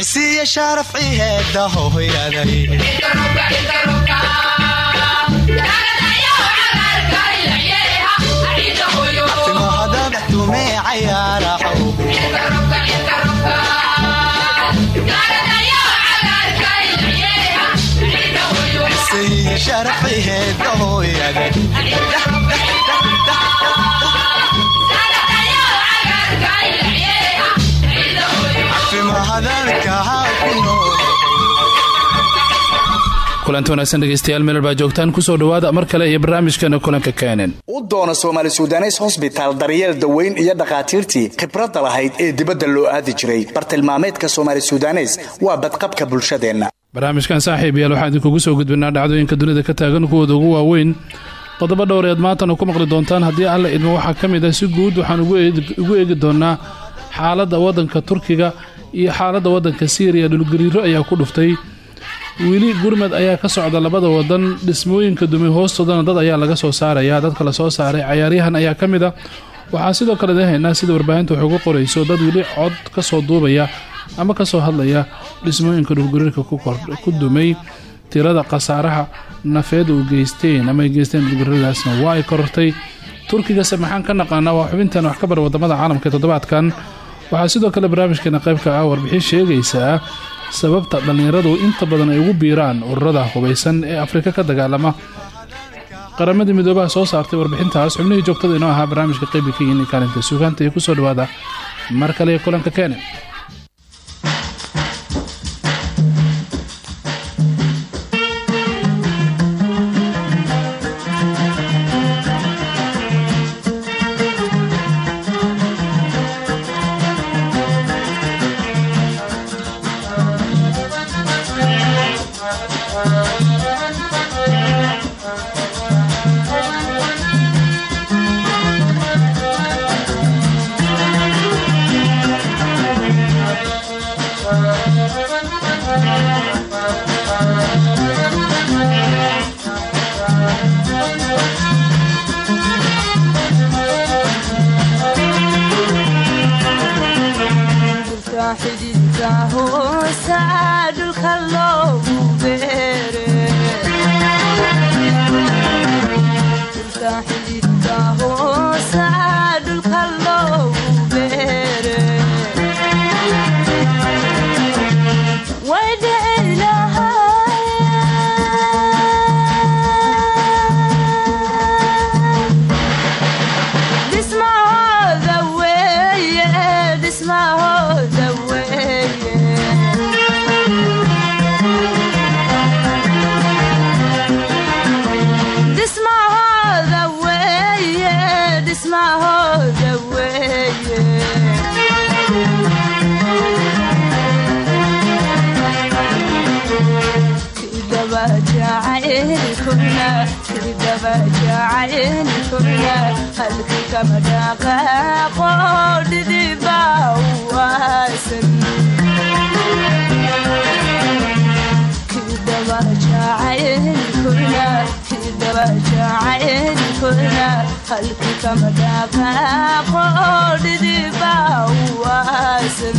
cisiiya shaarafciheeda hohoyaday timahadadaxtumee cayaaraxow kulanti wanaagsan dhegeystayaal meelal baa joogtaan ku soo dhawaada mar kale iyo barnaamijkeena kulanka keenan u doona soomaali sudanes hosbitaal daryeel daweyn iyo dhakhaatiirtii khibradda lahayd ee dibadda loo aadi jiray. Bartilmaameedka soomaali sudanes waa badqabka bulshadeenna. Barnaamijkan saaxiib yaal waxaan idinkugu soo gudbinaa dhacdooyinka dunida ka taagan kuwooda ugu waaweyn. Qodobo dhowreed maantana ku maqli doontaan haddii alla idmo waxaa ka mid ah si guud waxaan ugu eegi doonaa xaaladda waddanka turkiga iyo xaaladda waddanka siiriya dhulgariiro ayaa ku dhuftay. Weli gurmad ayaa ka socda labada wadan dhismooyinka dumay hoostoodana dad ayaa laga soo saaraya dadka la soo saaray cayaaryahan ayaa ka mid a waxaa sidoo kale lehaynaa sida warbaahinta wax ugu qorayso dad weli cod ka soo duubaya ama ka soo hadlaya dhismooyinka dhulgariirka ku dumay tirada khasaaraha nafeed uu geysteen ama ay geysteen dhulgariiradaasna waa ay korortay. Turkigase maxaan ka naqaanaa waa xubintan wax ka bar waddamada caalamka ee toddobaadkan waxaa sidoo kale barnaamijkeena qaybka ah warbixin sheegaysaa sababta dhallinyaradu inta badan ay ugu biiraan ururada hubaysan ee afrika ka dagaalama. Qaramadii midoobaha soo saartay warbixintaas xubnihii joogtada inoo ahaa barnaamijka qeybi ka yihiin kaalinta suugaanta iyo ku soo dhawaada mar kale kulanka keene halkii kama dhaaqaaqo dhidibaa waasan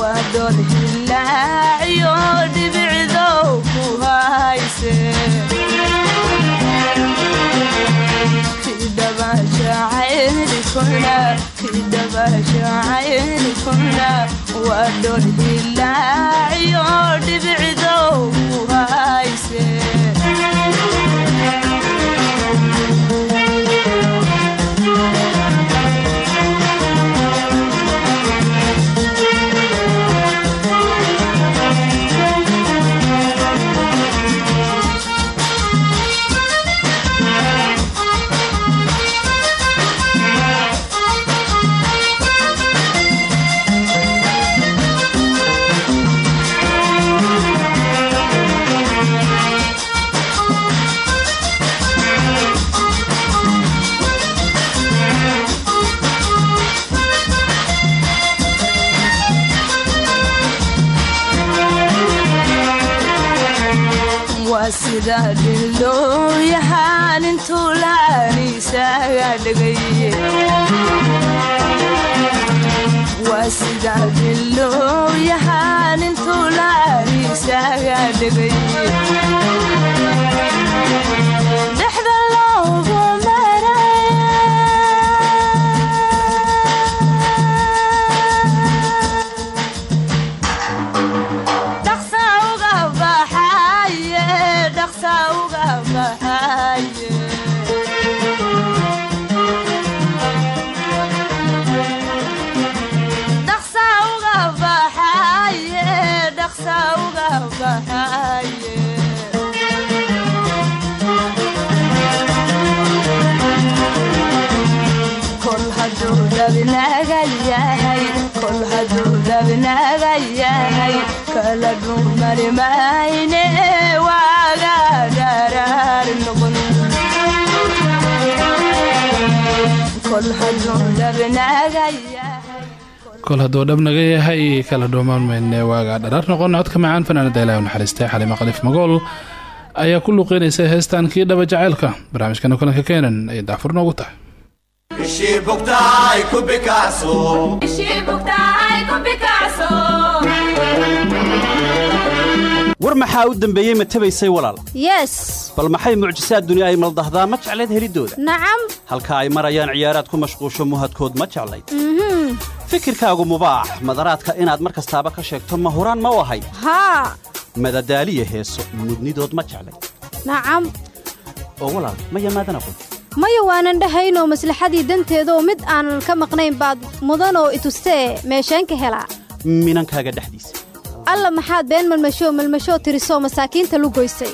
wadoodhilaayo dhibicdo ku hayse wadoodhilaayo dhibicdo ku hay dhilooyahaan intuu laaniisaaga dhegay waa sida dhilooyahaan intuu laaniisaaga dhegay kala dhumari mayne waaga dharaar noqon kol hadduu dhab naga yahay kala dhuumaan mayne waagaa dharaar noqon codka macaan fanaanada ilaah u naxariistay xalima qaliif magool ayaa ku luqeynaysa heestan kii dhaba jaceylka barnaamijkana kulanka keenan ayay daafur noogu tahay. Ishii bugtahay ku bikacso war maxaa u dembeeyey ma tabaysay walaal? Yes. Bal maxay mucjisaad duni ay maldahdaa? Ma jeclayd helidooda. Nacam halka ay marayaan ciyaaraad ku mashquusho muhadkood ma jeclayd fikirkaagu mubaax. Madaraadka inaad mar kastaaba ka sheegto ma huraan ma u ahay haa madadaaliya heeso mudnidood ma jeclayd nacam oo walaal ma yamaadan aqoon maya waanan dhahaynoo maslaxadii danteedaoo mid aanan ka maqnayn baad mudanoo itustee meesheen ka helaa. Minankaaga dhexdiisa alla maxaad been malmashoo malmashoo tirisoo masaakiinta lugoysay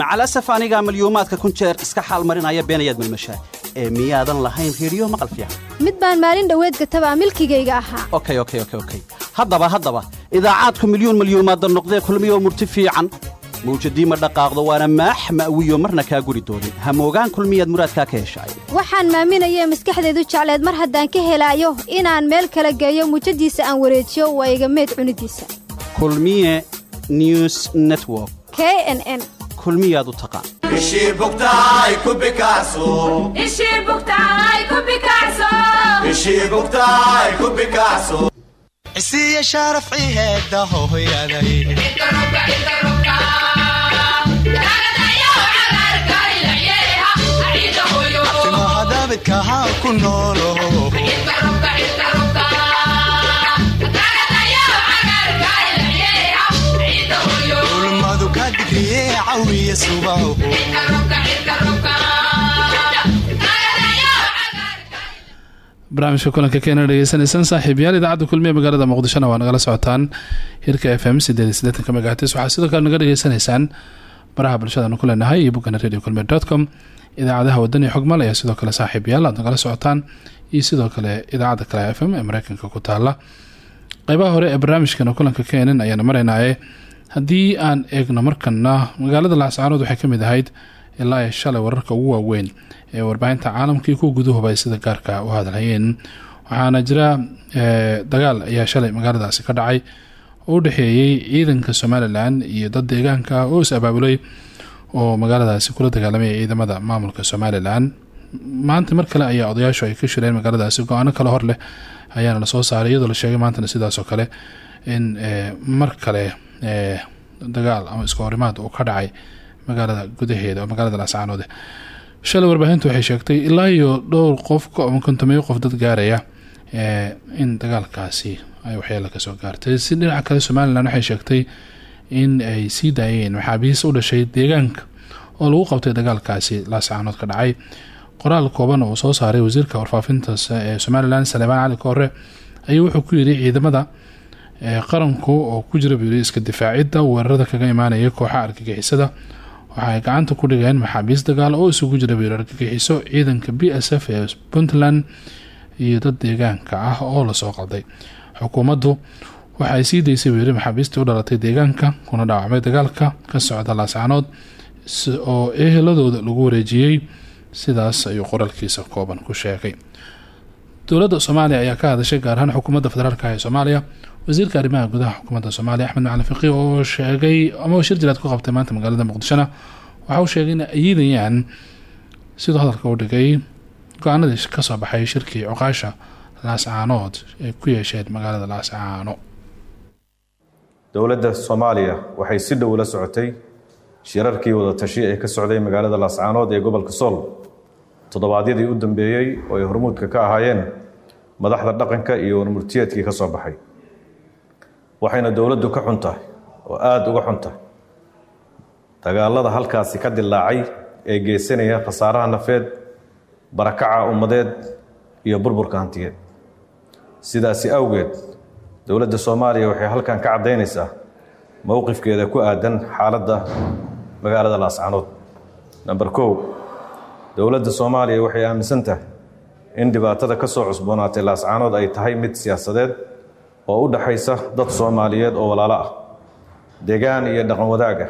macalasaf anigaa malyuumaadka kun jeer iska xaal marinaya beenayaad malmashaa. Ee miyaadan lahayn reediyo maqal fiican. Mid baan maalin dhoweed gatabaa milkigayga ahaa. Okey okey okey okey haddaba haddaba idaacaadku milyuun malyuumaadda noqdee kulmiyoo murti fiican. Mawjadii ma dhaqaaqdo waana maax ma'wiyo marna kaa guri doonin hamoogaan kulmiyaad muraadkaa ka heshaay waxaan maaminayee maskaxdeedu jecleed mar haddaan ka helaayo inaan meel kala geeyo mujadiisa aan wareejiyo waa iga meed cunidiisa kulmiye news network. K n n. Kulmiyaad u taqaan bugtahay ku bikacso ishii bugtahay ku bikacso subaho barnaamijka kulanka keena dhegeysanaysaan saaxiibayaal idaacadda kulmiye magaalada muqdishona waa nagala socotaan hirka f m sideediyosieetanka megahatis waxaa sidoo kale naga dhegeysanaysaan. Baraha bulshadaanu ku leenahay iyo boggana radio kulmiye dot com. Idaacadaha wadani xogmal ayaa sidoo kale saaxiibayaal aad nagala socotaan iyo sidoo kale idaacadda kale f m ee mareykanka ku taala qeybaha hore ee barnaamijkana kulanka keenan ayaana maraynaaye haddii aan eegno markana magaalada laascaanood waxay ka mid ahayd ilaa ay shalay wararka ugu waaweyn ee warbaahinta caalamkii ku gudahuba ay sida gaarka u hadalhayeen waxaana jira dagaal ayaa shalay magaaladaasi ka dhacay oo u ciidanka somalilan iyo dad deegaanka oo is oo magaaladaasi kula dagaalamaya ciidamada maamulka somalilan. Maanta mar kale ayaa odayaashu ay ka shireen magaaladaasi go'aano kale hor leh ayaana la soo saaray iyadoo la sheegay maantana sidaasoo kale in mar kale dagaal ama iska horimaad uu ka dhacay magaalada gudaheeda oo magaalada laascaanoode shalay warbaahintu waxay sheegtay ilaa iyo dhowr qof ama kontomeyo qof dad gaaraya in dagaalkaasi ay waxyeelo ka soo gaartay. Si dhinaca kale somalilan waxay sheegtay in ay sii daayeen maxaabiis u dhashay deegaanka oo lagu qabtay dagaalkaasi laascaanood ka dhacay. Qoraal kooban oo soo saaray wasiirka warfaafinta ee somalilan saleebaan cali koore ayuu wuxuu ku yidhi ciidamada qaranku oo ku jira buu yiri iska difaacidda weerarada kaga imaanaya kooxa argagixisada waxa ay gacanta ku dhigeen maxaabiis dagaal oo isugu jira buu yiri argagixiso ciidanka b s f ee puntland iyo dad deegaanka ah oo la soo qalday. Xukuumaddu waxaay sii daysay buu yiri maxaabiistii u dhalatay deegaanka kuna dhaawacmay dagaalka ka socda laascaanood oo eheladooda lagu wareejiyey sidaas ayuu qoraalkiisa kooban ku sheegay. Dowladda soomaaliya ayaa ka hadashay gaar ahaan xukuumadda federaalka ee soomaaliya wasiirka arrimaha gudaha xukuumadda soomaaliya axmed macalin fiqi oo sheegay ama shir jilaad ku qabtay maanta magaalada muqdishona. Waxa uu sheegay inay ayidayaan siduu hadalka u dhigay go'aanadii ka soo baxay shirkii cuqaasha laascaanood ee ku yeesheed magaalada laascaano dowladda soomaaliya waxay si dhow la socotay shirarkii wadatashi ee ka socday magaalada laascaanood ee gobolka sool. Toddobaadyadii u dambeeyey oo ay hormuudka ka ahaayeen madaxda dhaqanka iyo warmurtiyeedkii ka soo baxay waxayna dowladdu ka xun tahay oo aada uga xun tahay dagaalada halkaasi ka dilaacay ee geysanaya khasaaraha nafeed barakaca ummadeed iyo burburka hantiyeed. Sidaasi awgeed dowladda soomaaliya waxay halkan ka caddaynaysaa mowqifkeeda ku aadan xaaladda magaalada laascanood namber kow dowladda soomaaliya waxay aaminsan tahay in dhibaatada ka soo cusboonaatay laascaanood ay tahay mid siyaasadeed oo u dhaxaysa dad soomaaliyeed oo walaalo ah degaan iyo dhaqan wadaaga.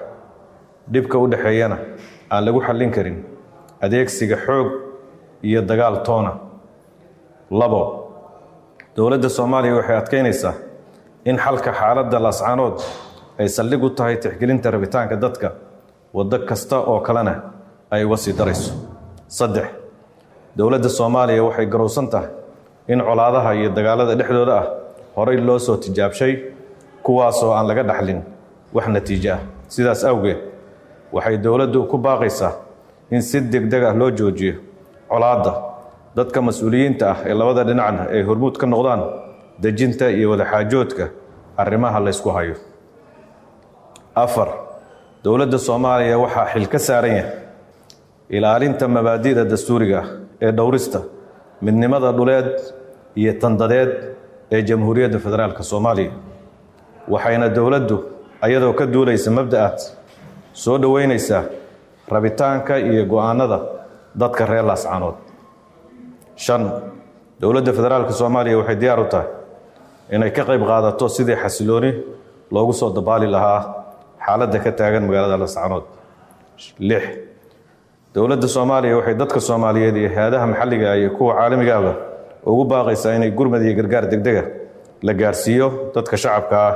Dhibka u dhexeeyana aan lagu xallin karin adeegsiga xoog iyo dagaal toona. Labo dowladda soomaaliya waxay adkeynaysaa in xalka xaaladda laascaanood ay saldhig u tahay tixgelinta rabitaanka dadka waddo kasta oo kalena ay uga sii darayso. Saddex dowladda soomaaliya waxay garowsan tahay in colaadaha iyo dagaalada dhexdooda ah horay loo soo tijaabshay kuwaasoo aan laga dhaxlin. Wax natiijo ah. Sidaas awgeed waxay dowladdu ku baaqaysaa in si degdeg ah loo joojiyo colaadda dadka mas'uuliyiinta ah ee labada dhinacna ay hormuud ka noqdaan dejinta iyo wadaxaajoodka arrimaha laysku hayo. Afar dowladda soomaaliya waxaa xil ka saaran yahay ilaalinta mabaadi'da dastuuriga ah ee dhowrista midnimada dhuleed iyo tandadeed ee jamhuuriyadda federaalk soomaaliya waxayna dowladdu ayadoo ka duulaysa mabda'aad soo dhoweynaysaa rabitaanka iyo go'aanada dadka reer laascanood shan dowladda federaalk soomaaliya waxay diyaar u tahay inay ka qayb qaadato sidii xasilooni loogu soo dabaali lahaa xaaladda ka taagan magaalada laascanood lix dowladda soomaaliya waxay dadka soomaaliyeed iyo hay'adaha maxalliga iyo kuwa caalamigaaba ugu baaqaysaa inay gurmad iyo gargaar degdega la gaarsiiyo dadka shacabka ah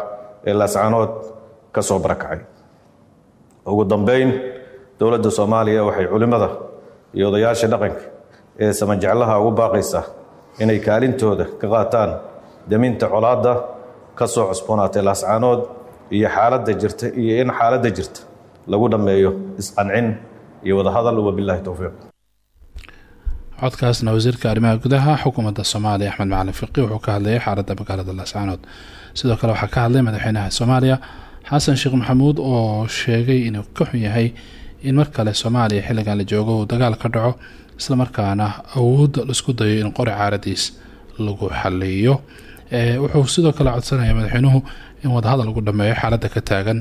ee laascanood ka soo barakacay. Ugu dambeyn dowladda soomaaliya waxay culimmada iyo odayaasha dhaqanka ee samanjeclaha ugu baaqaysaa inay kaalintooda ka qaataan daminta colaadda ka soo cusboonaatay laascanood iyo xaaladda jirta iyo in xaaladda jirta lagu dhammeeyo isqancin iyo wadahadal. Wabilaahi towfiiq codkaasna wasiirka arrimaha gudaha xukuumadda soomaaliya axmed macalin fiqi wuxuu ka hadlayay xaaladda magaalada laascaanood sidoo kale waxaa ka hadlay madaxweynaha soomaaliya xasan sheekh maxamuud oo sheegay inuu ka xun yahay in mar kale soomaaliya xilligan la joogo uu dagaal ka dhaco islamarkaana awood la isku dayo in qori caaradiis lagu xaliyo wuxuu sidoo kale codsanaya madaxweynuhu in wadahadal lagu dhameeyo xaaladda ka taagan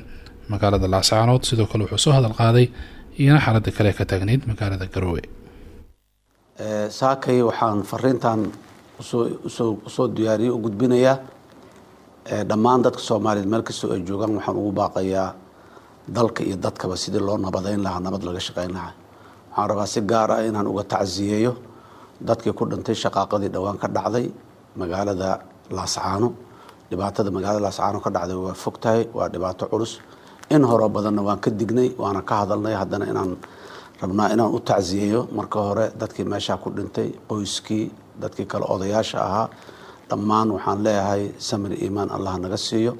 magaalada laascaanood sidoo kale wuxuu soo hadal qaaday iyana xaaladda kale ka taagnayd magaalada garowe saakay waxaan fariintan u soo diyaariyey u gudbinayaa dhammaan dadka soomaaliyeed meel kastoo ay joogaan waxaan ugu baaqayaa dalka iyo dadkaba sidii loo nabadeyn lahaa nabad laga shaqeyn lahaa. Waxaan rabaa si gaar ah inaan uga tacsiyeeyo dadkii ku dhintay shaqaaqadii dhowaan ka dhacday magaalada laascaano dhibaatada magaalada laascaano ka dhacday waa fog tahay waa dhibaato culus. In horo badanna waan ka dignay waana ka hadalnay haddana inaan rabnaa inaan u tacsiyeeyo marka hore dadkii meeshaa ku dhintay qoyskii dadkii kale odayaasha ahaa dhammaan waxaan leeyahay samir iimaan allah naga siiyo.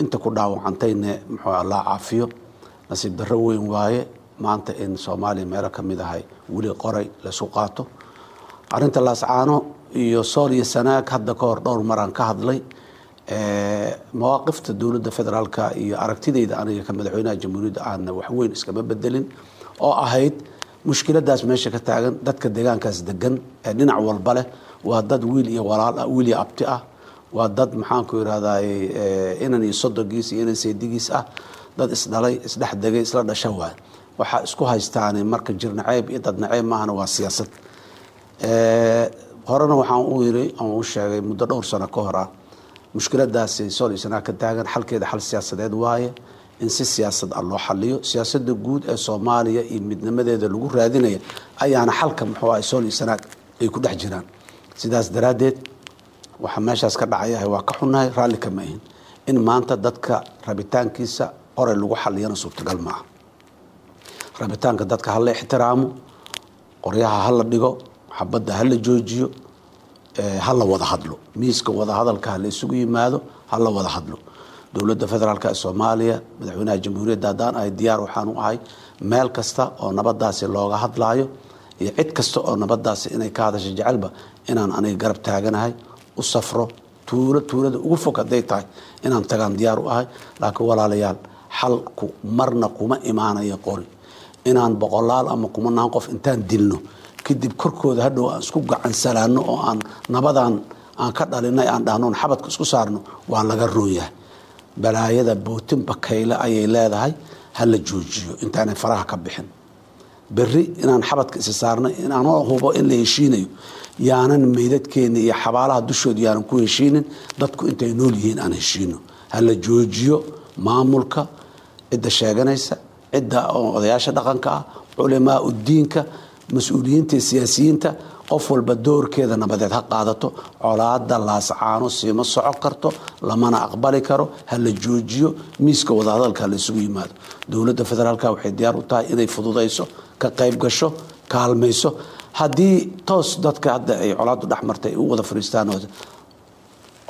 Inta ku dhaawacantayne muxuu allah caafiyo. Nasiib darro weyn waaye maanta in soomaaliya meelo ka mid ahay weli qoray laysku qaato. Arrinta laascaano iyo sool iyo sanaag hadda ka hor dhowr maraan ka hadlay mawaaqifta dowladda federaalka iyo aragtidayda aniga ka madaxweynaha jamhuuriyadda aana waxweyn iskama bedelin oo ahayd mushkiladaas meesha ka taagan dadka deegaankaas degan ee dhinac walba leh. Waa dad wiil iyo walaal ah wiil iyo abti ah. Waa dad maxaanku irahday inan iyo sodogiis iyo inan seedigiis ah. Dad isdhalay isdhex degay isla dhasha waay. Waxaa isku haystaane marka jir naceeb iyo dad naceeb maahana waa siyaasad. Horena waxaan u yiri aan u sheegay muddo dhowr sano ka hor ah mushkiladaasi sool ka taagan xalkeeda xal siyaasadeed waaye in si siyaasad ah loo xaliyo siyaasada guud ee soomaaliya iyo midnimadeeda lagu raadinaya ayaana xalka muxuu ah sool iyo sanaag ay ku dhex jiraan. Sidaas daraaddeed waxaa meeshaas ka dhacayahay waa ka xunnahay raalli kama ahin in maanta dadka rabitaankiisa qoray lagu xaliyana suurtagal maaha rabitaanka dadka hala ixtiraamo qoryaha hala dhigo xabadda hala joojiyo hala wada hadlo. Miiska wada hadalka hala isugu yimaado hala wada hadlo dowladda federaalk ee soomaaliya madaxweynaha jamhuuriyadda haddaan ahay diyaar waxaan u ahay meel kasta oo nabadaasi looga hadlaayo iyo cid kasta oo nabadaasi inay ka hadasha jecelba inaan aniga garab taaganahay u safro tuulo tuulada ugu fog hadday tahay inaan tagaan diyaar u ahay. Laakiin walaalayaal xalku marna kuma imaanayo qori. Inaan boqolaal ama kumanaan qof intaan dilno kadib korkooda hadhow aan isku gacansalaano oo aan nabadan aan ka dhalinay aan dhahnoon xabadka isku saarno waa laga roon yahay balaayada bootin bakayle ayay leedahay ha la joojiyo. Intaanay faraha ka bixin. Berri inaan xabadka isa saarnay inaanoo hubo in la heshiinayo yaanan meydadkeena iyo xabaalaha dushooda yaanan ku heshiinin dadku intay nool yihiin aan heshiino. Ha la joojiyo maamulka cidda sheeganaysa cidda odayaasha dhaqanka ah culamaa udiinka mas'uuliyiinta iyo siyaasiyiinta qof walba doorkeeda nabadeed ha qaadato colaada laascaano siima soco karto lamana aqbali karo ha la joojiyo miiska wadahadalka ha la isugu yimaado. Dowladda federaalk waxay diyaar u tahay inay fududayso ka qayb gasho kaalmayso. Haddii toos dadka hadda ay colaadu dhex martay u wada fariistaan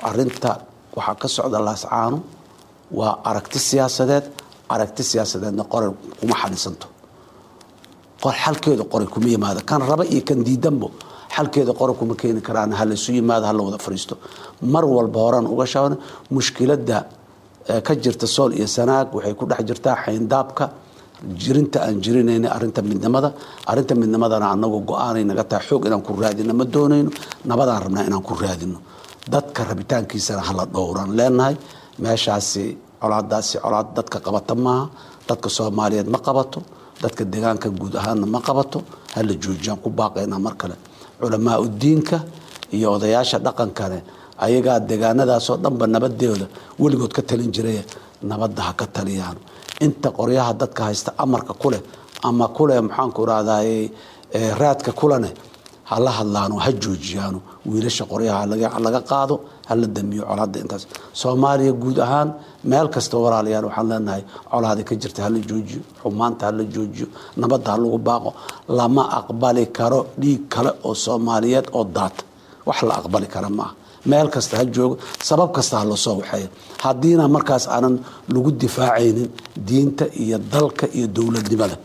arinta waxaa ka socda laascaano waa aragti siyaasadeed aragti siyaasadeedna qoray kuma xalisanto xalkeeda qoray kuma yimaado. Kan raba iyo kan diidanbo xalkeeda qoray kuma keeni karaan. Ha laysu yimaado ha la wada fariisto. Mar walba horaan uga shaabana mushkilada ka jirta sool iyo sanaag waxay ku dhex jirtaa xayndaabka. Jirinta aan jirinayna arinta midnimada arinta midnimadana anagu go'aanay naga tahay. Xoog inaan ku raadino ma doonayno nabadaan rabnaa inaan ku raadino dadka rabitaankiisana hala dhowraan leenahay meeshaasi colaadaasi colaad dadka qabata maaha. Dadka soomaaliyeed ma qabato dadka deegaanka guud ahaanna ma qabato hala joojiyaan ku baaqaynaa mar kale. Culamaa udiinka iyo odayaasha dhaqankane ayagaa deegaanadaasoo dhanba nabadeeda weligood ka talin jiray nabadda ha ka taliyaan. Inta qoryaha dadka haysta amarka kuleh ama kuleh maxaanku rahday raadka kulene hala hadlaano ha joojiyaano wiilasha qoryaha laga qaado hala damiyo colaada intaas. Soomaaliya guud ahaan meel kasta walaalayaal waxaan leenahay colaada ka jirta hala joojiyo xumaanta hala joojiyo nabadda ha lagu baaqo lama aqbali karo dhiig kale oo soomaaliyeed oo daata wax la aqbali kara maaha meel kasta ha joogo sabab kasta ha la soo waxeeya haddiina markaas aanan lagu difaacaynin diinta iyo dalka iyo dowladnimada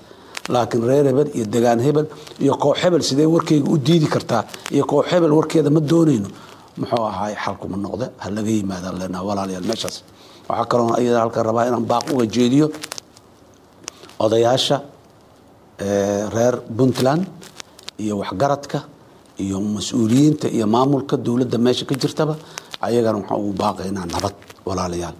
laakiin reer hebel iyo degaan hebel iyo koox hebel sidee warkeyga u diidi kartaa iyo koox hebel warkeeda ma doonayno? Muxuu ahaay xalkuma noqde ha laga yimaada leenaha walaalayaal meeshaas. Waxaa kaloo iyada halkan rabaa inaan baaq uga jeediyo. Odayaasha reer puntland iyo waxgaradka iyo mas'uuliyiinta iyo maamulka dowladda meesha ka jirtaba ayagana waxaan ugu baaqaynaa nabad walaalayaal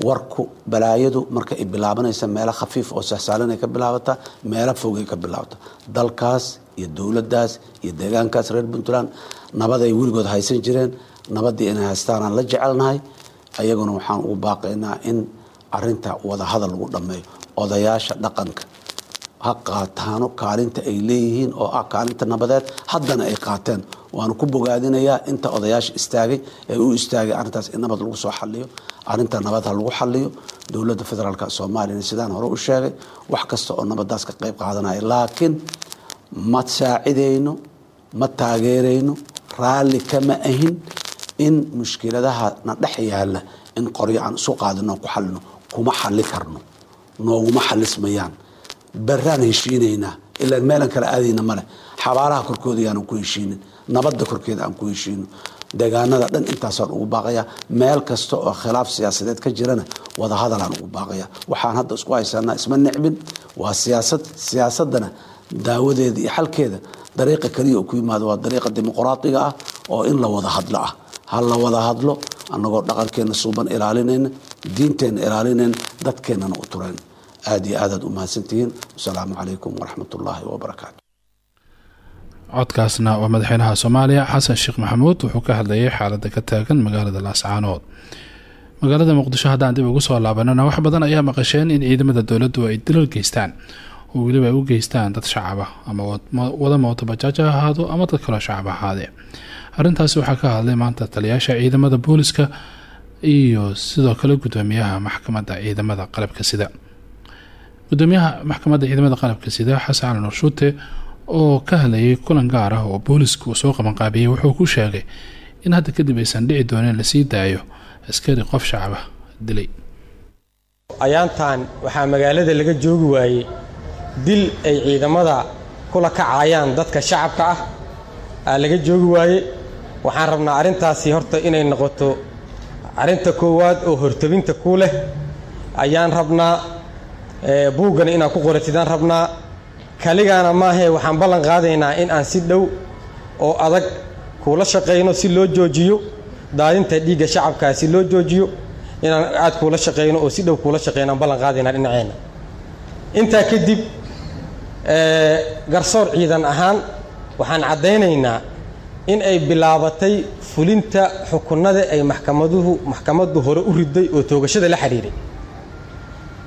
warku balaayadu marka ay bilaabanaysa meelo khafiif oo sahsaalanay ka bilaabataa meelo fogay ka bilaabata. Dalkaas iyo dowladdaas iyo deegaankaas reer puntland nabaday weligood haysan jireen nabaddii inay haystaanaan la jecelnahay ayaguna waxaan ugu baaqaynaa in arinta wadahadal lagu dhammeeyo. Odayaasha dhaqanka ha qaataano kaalinta ay leeyihiin oo ah kaalinta nabadeed haddana ay qaateen waanu ku bogaadinayaa inta odayaasha istaagay ee u istaagay arintaas in nabad lagu soo xaliyo arinta nabad lagu xaliyo dowladda federaalk soomaaliyana sidaan hore u sheegay wax kasta oo nabadaas ka qayb qaadanaya. Laakiin ma saacidayno ma taageerayno raalli kama ahin in mushkiladaha na dhex yaalla in qoryo aan isu qaadino ku xalino kuma xali karno nooguma xalismayaan baraan heshiinaynaa ilaan meelan kala aadayna male xabaalaha korkooda yaanan ku heshiinin nabadda korkeeda aan ku heshiino deegaanada dhan intaasaan ugu baaqaya. Meel kasta oo khilaaf siyaasadeed ka jirana wadahadalaan ugu baaqaya. Waxaan hadda isku haysanaa isma necbin. Waa siyaasad siyaasadana daawadeeda iyo xalkeeda dariiqa keliya oo ku yimaado waa dariiqa dimuqraadiga ah oo in la wada hadlo ah. Ha la wada hadlo annagoo dhaqankeena suuban ilaalinayna diinteenna ilaalinayna dadkeennana u turayn aada iyo aadaad u mahadsantihiin. Wasalaamu calaykum waraxmat wabarakaatu codkaasna waa madaxweynaha soomaaliya. Xasan sheekh maxamuud wuxuu ka hadlayay xaalada ka taagan magaalada laascaanood magaalada muqdisho haddaan dib ugu soo laabanana wax badan ayaa maqasheen in ciidamada dowladdu ay dilal geystaan. Oo weliba ay u geystaan dad shacaba ama wada mooto bajaaj ha ahaado ama dad kaloo shacab ahaadee arrintaasi waxaa ka hadlay maanta taliyaasha ciidamada booliska iyo sidoo kale gudoomiyaha maxkamadda ciidamada qalabka sida. Gudoomiyaha maxkamadda ciidamada qalabka sida xasan cali shuute oo ka hadlayay kulan gaar ah oo booliska uu soo qabanqaabiyey wuxuu ku sheegay in hadda kadib aysan dhici dooneen la sii daayo askari qof shacaba dilay. Ayaantan waxaa magaalada laga joogi waayey dil ay ciidamada kula kacayaan dadka shacabka ah. Aa laga joogi waaye waxaan rabnaa arrintaasi horta inay noqoto arrinta koowaad oo hortabinta ku leh. Ayaan rabnaa buuggana inaad ku qoratidaan rabnaa kaligaana maahee waxaan ballan qaadaynaa in aan si dhow oo adag kuula shaqayno si loo joojiyo daadinta dhiigga shacabkaa si loo joojiyo inaan aad kuula shaqayno oo si dhow kuula shaqayno aan ballan qaadaynaa dhinaceenna intaa kadib garsoor ciidan ahaan waxaan caddaynaynaa in ay bilaabatay fulinta xukunada ay maxkamaduhu maxkamaddu hore u riday oo toogashada la xidhiiray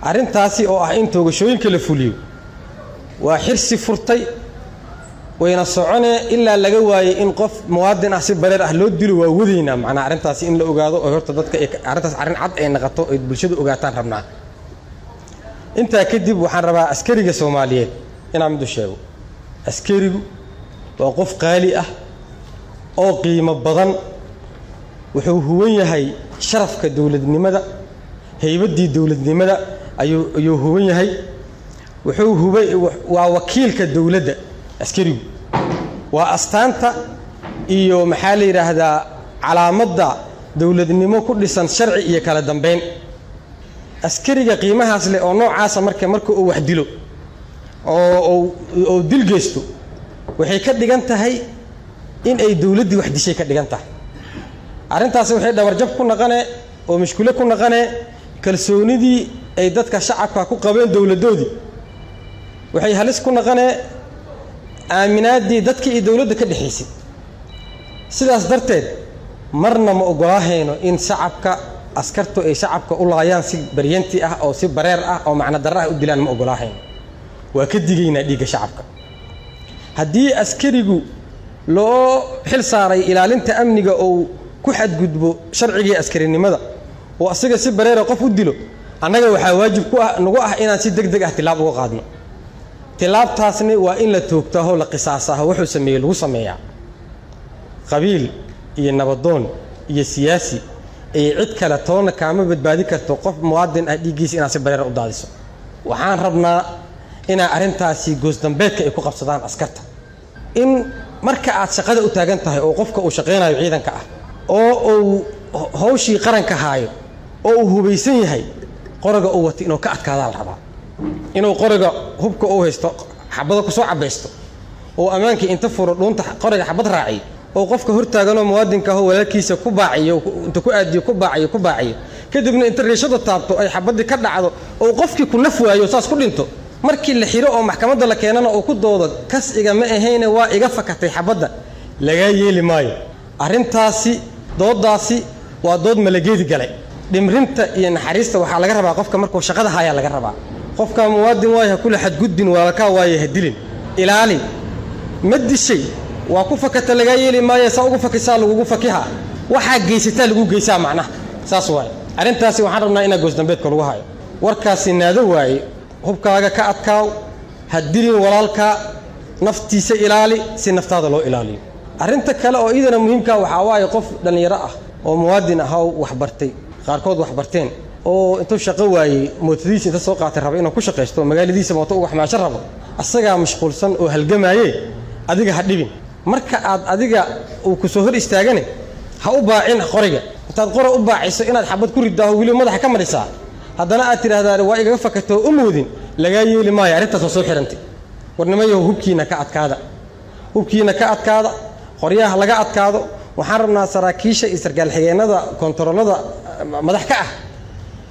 arrintaasi oo ah in toogashooyinka la fuliyo waa xirsi furtay wayna soconee ilaa laga waayey in qof muwaadin ah si bareer ah loo dilo waa wadaynaa macnaa arrintaasi in la ogaado oo horta dadka arrintaas arrin cad ay naqato ay bulshadu ogaataan rabnaa. Intaa kadib waxaan rabaa askariga soomaaliyeed inaan mid u sheego. Askarigu waa qof qaali ah oo qiimo badan wuxuu huwan yahay sharafka dowladnimada haybaddii dowladnimada ayuu ayuu huwan yahay wuxuu hubay waa wakiilka dowladda askarigu. Waa astaanta iyo maxaa la yidhaahdaa calaamadda dowladnimo ku dhisan sharci iyo kala dambeyn. Askariga qiimahaas leh oo noocaasa marka marka uu wax dilo oo oo dil geysto waxay ka dhigan tahay in ay dowladdii wax dishay ka dhigan tahay. Arrintaasi waxay dhabarjab ku naqanee oo mashkulo ku naqanee kalsoonidii ay dadka shacabka ku qabeen dowladdoodii waxay halis ku naqanee aaminaaddii dadka iyo dowladda ka dhexaysay sidaas darteed marna ma ogolaahayno in shacabka askartu ay shacabka u laayaan si baryanti ah oo si bareer ah oo macno darro ah u dilaan ma ogolaahayno waa ka digaynaa dhiigga shacabka. Haddii askarigu loo xil saaray ilaalinta amniga ou ku xadgudbo sharcigii askarinimada oo asaga si bareera qof u dilo annaga waxaa waajib ku ah nagu ah inaan si deg deg ah tilaab uga qaadno tilaabtaasni waa in la toogtaaho la qisaasaho wuxuu sameeyey lagu sameeyaa. Qabiil iyo nabadoon iyo siyaasi ay cid kale toona kaama badbaadi karto qof muwaadin ah dhiiggiisa inaad si bareera u daadiso. Waxaan rabnaa inaa arrintaasi goosdambeedka ay ku qabsadaan askarta. In marka aad shaqada u taagan tahay oo qofka uu shaqaynayo ciidanka ah oo uu hawshii qaranka haayo oo uu hubaysan yahay qoriga uu wato inuu ka adkaadaa la rabaa inuu qoriga hubka uu haysto xabada ku soo cabaysto oo ammaankii inta furo dhuunta qoriga xabad raaciyo oo qofka hortaaganoo muwaadinka ahoo walaalkiisa ku baaciyo inta ku aadiyo ku baaciyo ku baaciyo. Kadibna inta riishada taabto ay xabadii ka dhacdo oo qofkii ku naf waayo saas ku dhinto. Markii la xiro oo maxkamadda la keenana uu ku doodo kas iga ma ahayne waa iga fakatay xabadda lagaa yeeli maayo. Arrintaasi dooddaasi waa dood malageedi galay. Dhimrinta iyo naxariista waxaa laga rabaa qofka markuu shaqada hayaa laga rabaa qofka muwaadin waayo ha kula xadgudbin walaalkaa waayo ha dilin. Ilaali ma dishay? Waa ku fakata lagaa yeeli maayo saa ugu fakisaa lagugu fakiha. Waxaa geysataa lagu geysaa macnaha saas waaye. Arrintaasi waxaan rabnaa inaa goosdambeedka lagu hayo. Warkaasi naado waaye hubkaaga ka adkaaw ha dilin walaalkaa naftiisa ilaali si naftaada loo ilaaliyo. Arrinta kale oo iidana muhiimka waxaa waaye qof dhallinyaro ah oo muwaadin ah waxbartay qaarkood waxbarteen oo intuu shaqo waayey mootadiisa inta soo qaatay raba inuu ku shaqaysto magaaladiisa mooto uga xamaasho rabo. Asagaa mashquulsan oo halgamaaye adiga ha dhibin. Marka aad adiga uu ku soo hor istaagane ha u baacin qoriga. Intaad qora u baaciso inaad xabad ku ridaaho weliba madaxa ka marisaa. Haddana aad tidhaahdaa waa igaga fakatoo u moodin lagaa yeeli maayo arrintaas waa soo xihantay warnimayaho hubkiina ka adkaada. Hubkiina ka adkaada qoryaha laga adkaado. Waxaan rabnaa saraakiisha iyo sarkaalxigeennada kontaroolada madax ka ah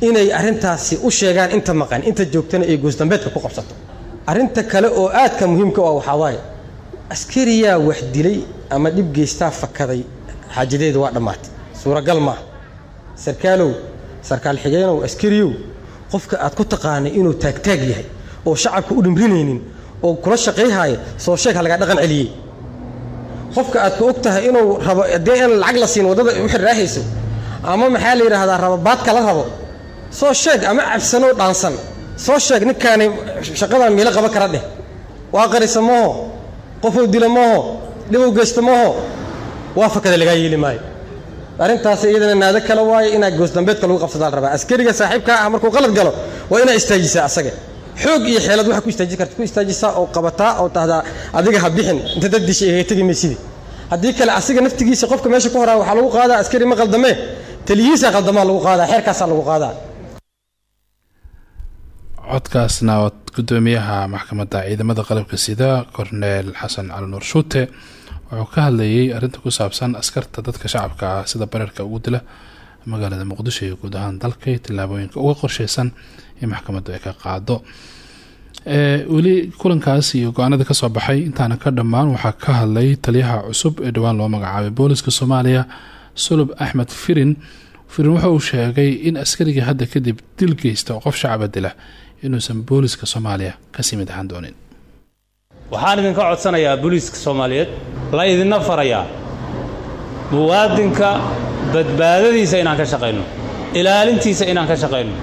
inay arrintaasi u sheegaan inta maqan inta joogtana ay goosdambeedka ku qabsato. Arrinta kale oo aadka muhiimka u ah waxaa waaye askariyaa wax dilay ama dhib geystaa fakaday xaajadeedu waa dhammaatay. Suuragal maaha. Sarkaalow sarkaal xigeenow askariyow qofka aad ku taqaanay inuu taagtaag yahay oo shacabka u dhimrinaynin oo kula shaqayhaya soo sheeg ha lagaa dhaqan celiyey. Qofka aad ku og tahay inuu rabo haddii aan lacag la siin waddada u xirraahayso ama maxaa la yidhaahdaa rababaadka la rabo soo sheeg ama cabsanoo dhaansan. Soo sheeg ninkaani shaqadan miilo qaban kara dheh. Waa qarisa mooho. Qofuu dila mooho. Dhibow geysta mooho. Waa fakada lagaa yeeli maayo. Arrintaas iyadana naado kale waayo inaa goosdambeedka lagu qabsadaa rabaa. Askariga saaxiibkaa ah markuu qalad galo waa inaa istaajisaa asaga. Xoog iyo xeelad waxa ku istaajin karta. Ku istaajisaa oo qabataa oo tahdaa adiga ha bixin. Inta dad dishay tegi maysidi haddii kale asiga naftigiisa qofka meesha ku horaa waxaa lagu qaadaa askari ma qaldamee. Taliyihiisa qaldamaa lagu qaadaa. Xeerkaasaa lagu qaadaa codkaasna gudoomiyaha maxkamadda ciidamada qalabka sida korneel xasan cali nuur shuute wuxuu ka hadlayay arrinta ku saabsan askarta dadka shacabka ah sida bareerka ugu dila magaalada muqdisho iyo guud ahaan dalka iyo tillaabooyinka uga qorsheysan in maxkamaddu ay ka qaado weli kulankaas iyo go'aanada ka soo baxay intaana ka dhammaan waxaa ka hadlay taliyaha cusub ee dhowaan loo magacaabay booliska soomaaliya sulub axmed firin. Firin waxa uu sheegay in askarigii hadda kadib dil geysta qof shacaba dila inuusan booliska soomaaliya ka sii mid ahaan doonin. Waxaan idinka codsanayaa booliiska soomaaliyeed la idinna farayaa muwaadinka badbaadadiisa inaan ka shaqayno ilaalintiisa inaan ka shaqayno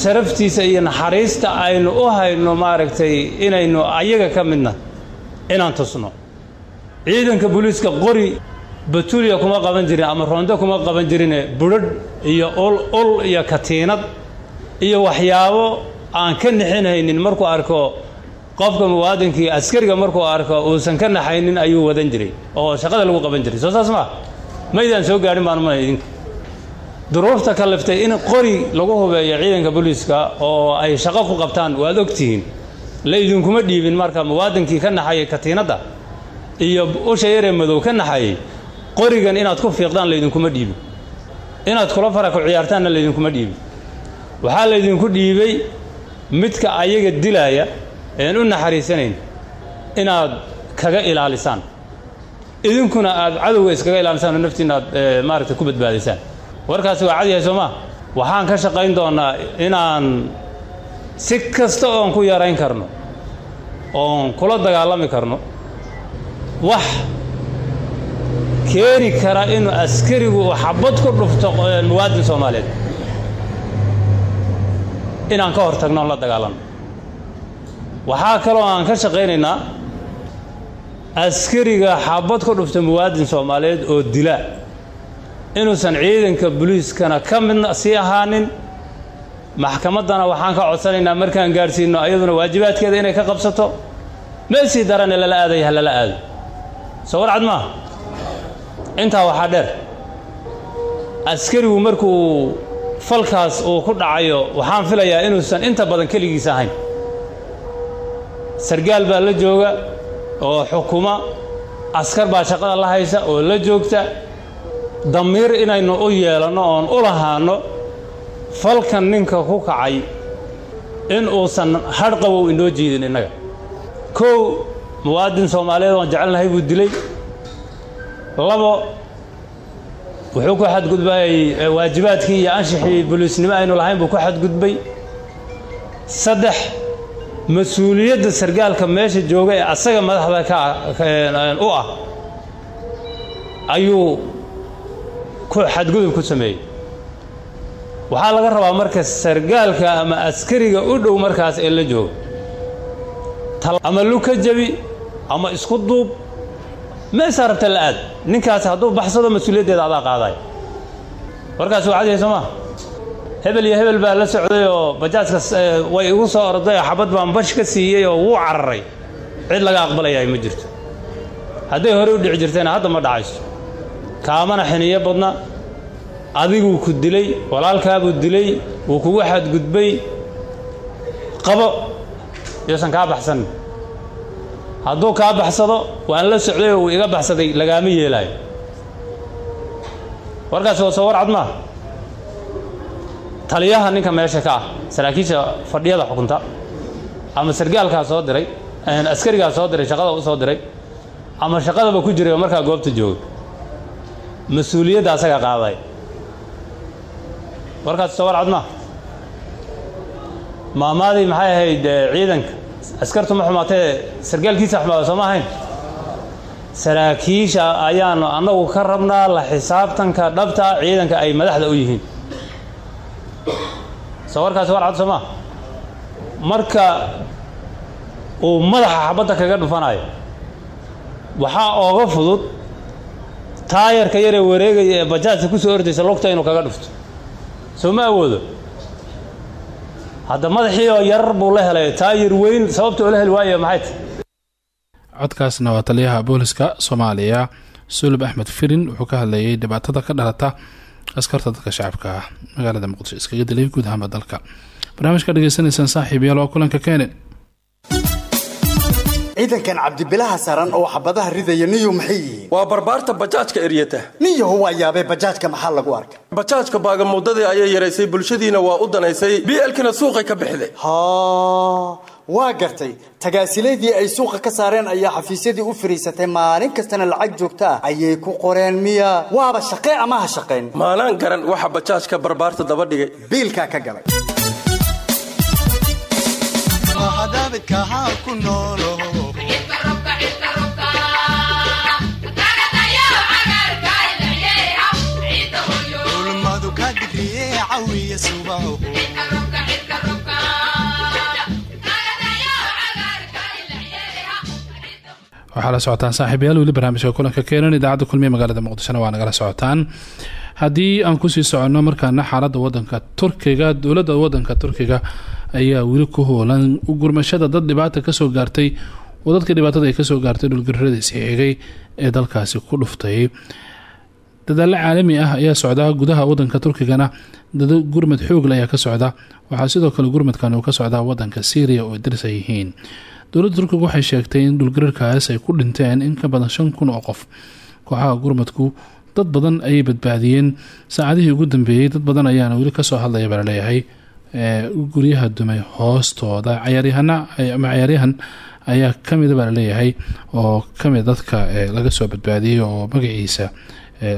sharaftiisa iyo naxariista aynu u hayno maaragtay inaynu ayaga ka midna inaan tusno. Ciidanka booliiska qori batuliya kuma qaban jirin ama roonto kuma qaban jirine budrharh iyo ul ul iyo katiinad iyo waxyaabo aan ka nixinhaynin markuu arko qofka muwaadinkii askariga markuu arko uusan ka naxaynin ayuu wadan jiray oo shaqada lagu qaban jiray. Soo saas maa maydaan soo gaadhin baan mana idinka. Duruufta kaliftay in qori lagu hubeeyo ciidanka booliiska oo ay shaqo ku qabtaan waad ogtihiin la idinkuma dhiibin marka muwaadinkii ka naxayay katiinadda iyo usha yaree madow ka naxayay qorigan inaad ku fiiqdaan laydinkuma dhiibin. Inaad kula fara ku ciyaartaanna laydinkuma dhiibin waxaa laydinku dhiibay midka ayaga dilaaya een u naxariisanayn inaad kaga ilaalisaan. Idinkuna aad cadowga iskaga ilaalisaan oo naftiina aad maaragtay ku badbaadaysaan warkaasi waa cad yahay soo maa waxaan ka shaqayn doonnaa inaan si kasta oon ku yarayn karno oon kula dagaalami karno wax keeni kara inuu askarigu uu xabad ku dhufto muwaadin soomaaliyeed inaan ka hor tagno oon la dagaalanno waxaa kaloo aan ka shaqaynaynaa askariga xabad ku dhufta muwaadin soomaaliyeed oo dila. Inuusan ciidanka boliiskana ka midna sii ahaanin. Maxkamaddana waxaan ka codsanaynaa markaan gaadhsiino ayaduna waajibaadkeeda inay ka qabsato. Meesii darane lala aadaya ha lala aado soo warcad maaha intaa waxaa dheer askarigu markuu falkaas uu ku dhacayo waxaan filayaa inuusan inta badan keligiis ahayn. Sargaal baa la jooga oo xukuma askar baa shaqada la haysa oo la joogta. Damiir inaynu u yeelanno oon u lahaanno falkan ninka ku kacay in uusan hadhqabow inoo jiidin innaga. Kow muwaadin soomaaliyeed oon jecelnahay buu dilay. Labo wuxuu ku xadgudbayay waajibaadkii iyo anshixii boliisnimo aynu lahayn buu ku xadgudbay. Saddex mas'uuliyadda sargaalka meesha jooga ee asaga madaxda ka u ah ayuu ku xadgudub ku sameeyey. Waxaa laga rabaa marka sargaalka ama askariga u dhow markaas ee la jooga ama luka jabi ama isku duub meesaa rabta la aad ninkaas hadduu baxsado mas'uuliyaddeeda adaa qaaday warkaas waa cadyahay soo maa hebel iyo hebel baa la socday oo bajaajka way igu soo orday oo xabad baan bash ka siiyey oo wuu cararay. Cid laga aqbalayahay ma jirto. Hadday hore u dhici jirtayna hadda ma dhacayso. Kaamana xiniyo badna. Adiguu ku dilay walaalkaabuu dilay wuu kugu xadgudbay. Qabo. Yoosan kaa baxsanin hadduu kaa baxsado waan la socday oo uu iga baxsaday lagaama yeelaayo. Warkaas waa soo war cad maaha. Taliyaha ninka meesha ka ah saraakiisha fadhiyada xukunta ama sargaalkaa soo diray askarigaa soo diray shaqada u soo diray ama shaqadaba ku jiray oo markaa goobta jooga mas'uuliyadda asaga qaaday. Warkaas soo war cad maaha. Maamaadii maxay ahayd ciidanka askartu ma xumaatee sargaalkiisa xumaada soo ma ahayn? Saraakiisha ayaanu annagu ka rabnaa la xisaabtanka dhabta ciidanka ay madaxda u yihiin. Soo warkaasi war cad soo maa marka uu madaxa xabadda kaga dhufanayo waxaa ooga fudud taayarka yaree wareegaya ee bajaajka ku soo ordaysa lugta inuu kaga dhufto. Soo ma awoodo hadda madaxii oo yarar buu la helay taayar weyn sababta oo la heli waayo maxay tahy codkaasna waa taliyaha booliska soomaaliya. Sulub axmed firin wuxuu ka hadlayay dhibaatada ka dhalata askarta dadka shacabka. Magaalada muqdisho iskaga dilay guud ahaanba dalka. Barnaamijka dhegeysanaysaan saaxiib yaal waa kulanka keene ciidankan cabdibilaha saran oo xabadaha ridaya niyu maxay yihiin? Waa barbaarta bajaajka eryata niyahu waa yaabee bajaajka maxaa lagu arkay? Bajaajka baagamuudadii ayay yaraysay bulshadiina waa u danaysay. Bielkina suuqay ka bixday. Waa gartay. Tagaasiladii ay suuqa ka saareen ayaa xafiisyadii u fariisatay maalin kastana lacag joogto ah. Ayay ku qoreen miya. Waaba shaqee ama ha shaqayn maanaan garan waxa bajaajka barbaarta daba dhigay. Biilkaa ka galay waxaa la socotaan saaxiibayaal weli barnaamijka kulanka keenan idaacadda kulmiye magaalada muqdishona waa nagala socotaan. Haddii aan ku sii soconno markaana xaalada wadanka turkiga dowladda wadanka turkiga ayaa weli ku hoolan. Gurmashada dad dhibaata ka soo gaartay oo dadkii dhibaatada ay ka soo gaartay dhulgararadiisi eegay ee dalkaasi ku dhuftay dadaalo caalami ah ayaa socda gudaha wadanka turkigana. Gurmad xoogle ayaa ka socda. Waxaa sidoo kale gurmadkan uu ka socdaa wadanka syriya oo dirsa yihiin. Dowladda turkiga waxay sheegtay in dhulgararkaas ay ku dhinteen in ka badan shan kun oo qof. Kooxaha gurmadku dad badan ayay badbaadiyeen. Saacadihii ugu dambeeyey dad badan ayaana weli ka soo hadlaya baa la leeyahay guryaha dumay hoostooda. Cayaaryahana ama cayaaryahan ayaa kamida baa oo ka mid dadka laga soo badbaadiyey oo magaciisa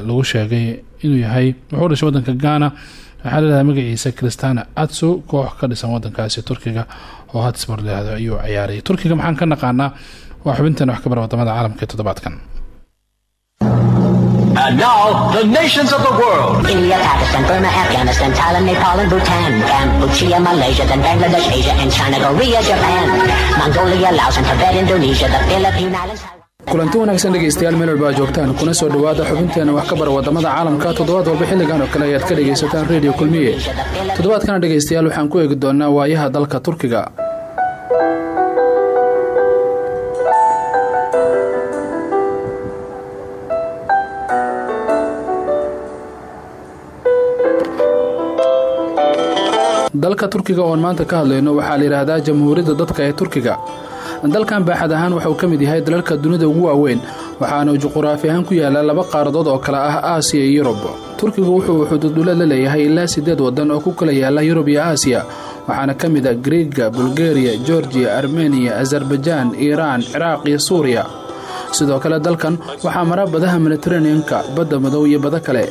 lagu sheegay inuu yahay wuxuu dhashay wadanka ghana waxaa laleedahay magaciisa christana atso koox ka dhisan wadankaasi turkiga oo hadsbor leahdo ayuu ciyaarayay turkiga maxaan ka naqaanaa waa xubintan wax ka bara waddamada caalamka ee toddobaadkan And now, the nations of the world. India, Pakistan, Burma, Afghanistan, Thailand, Nepal, and Bhutan, Cambodia, Malaysia, then Bangladesh, Asia, and China, Korea, Japan, Mongolia, Laos, and Tibet, Indonesia, the Philippine Islands. Kulanti wanaagsan dhegeystayaal meel walba joogtaan kuna soo dhowaada xubinteena wax ka bara waddamada caalamka toddobaad walba xilligan oo kale ayaad ka dhegaysataan redio kulmiye. Toddobaadkana dhegeystayaal waxaan ku eegi doonaa waayaha dalka turkiga. Dalka turkiga oon maanta ka hadlayno waxaa la yidhaahdaa jamhuuriyadda dadka ee turkiga dalkan baaxad ahaan waxauu ka mid yahay dalalka dunida ugu waaweyn waxaana juquraafi ahaan ku yaalla laba qaaradood oo kale ah aasiya iyo yurub. Turkigu wuxuu xuduuddhuleed la leeyahay ilaa siddeed waddan oo ku kala yaalla yurub iyo aasiya waxaana ka mid a griiga bulgariya georgiya armeniya azarbajaan iiraan ciraaq iyo suuriya. Sidoo kale dalkan waxaa mara badaha mediteraneanka badda madow iyo bado kale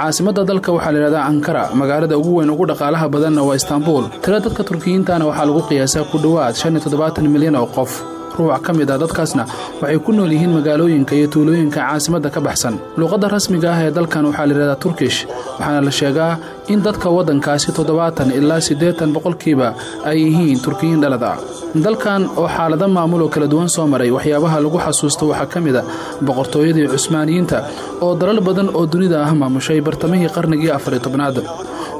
caasimadda dalka waxaa layidhahdaa ankara. Magaalada ugu weyn ugu dhaqaalaha badanna waa istaanbuul tiro dadka turkiyiintana waxaa lagu qiyaasaa ku dhowaad shan toddobaatan milyan oo qof ruuc ka mid ah dadkaasna waxay ku nool yihiin magaalooyinka iyo tuulooyinka caasimadda ka baxsan. Luuqadda rasmiga ah ee dalkan waxaa layidhahdaa turkish waxaana la sheegaa in dadka waddankaasi toddobaatan ilaa siddeetan boqolkiiba ay yihiin turkiyiin dhalad ah dalkan oo xaalado maamul oo kala duwan soo maray waxyaabaha lagu xasuusto waxaa ka mid a boqortooyadii cusmaaniyiinta oo dalal badan oo dunida ah maamushay bartamihii qarnigii afariyo tobnaad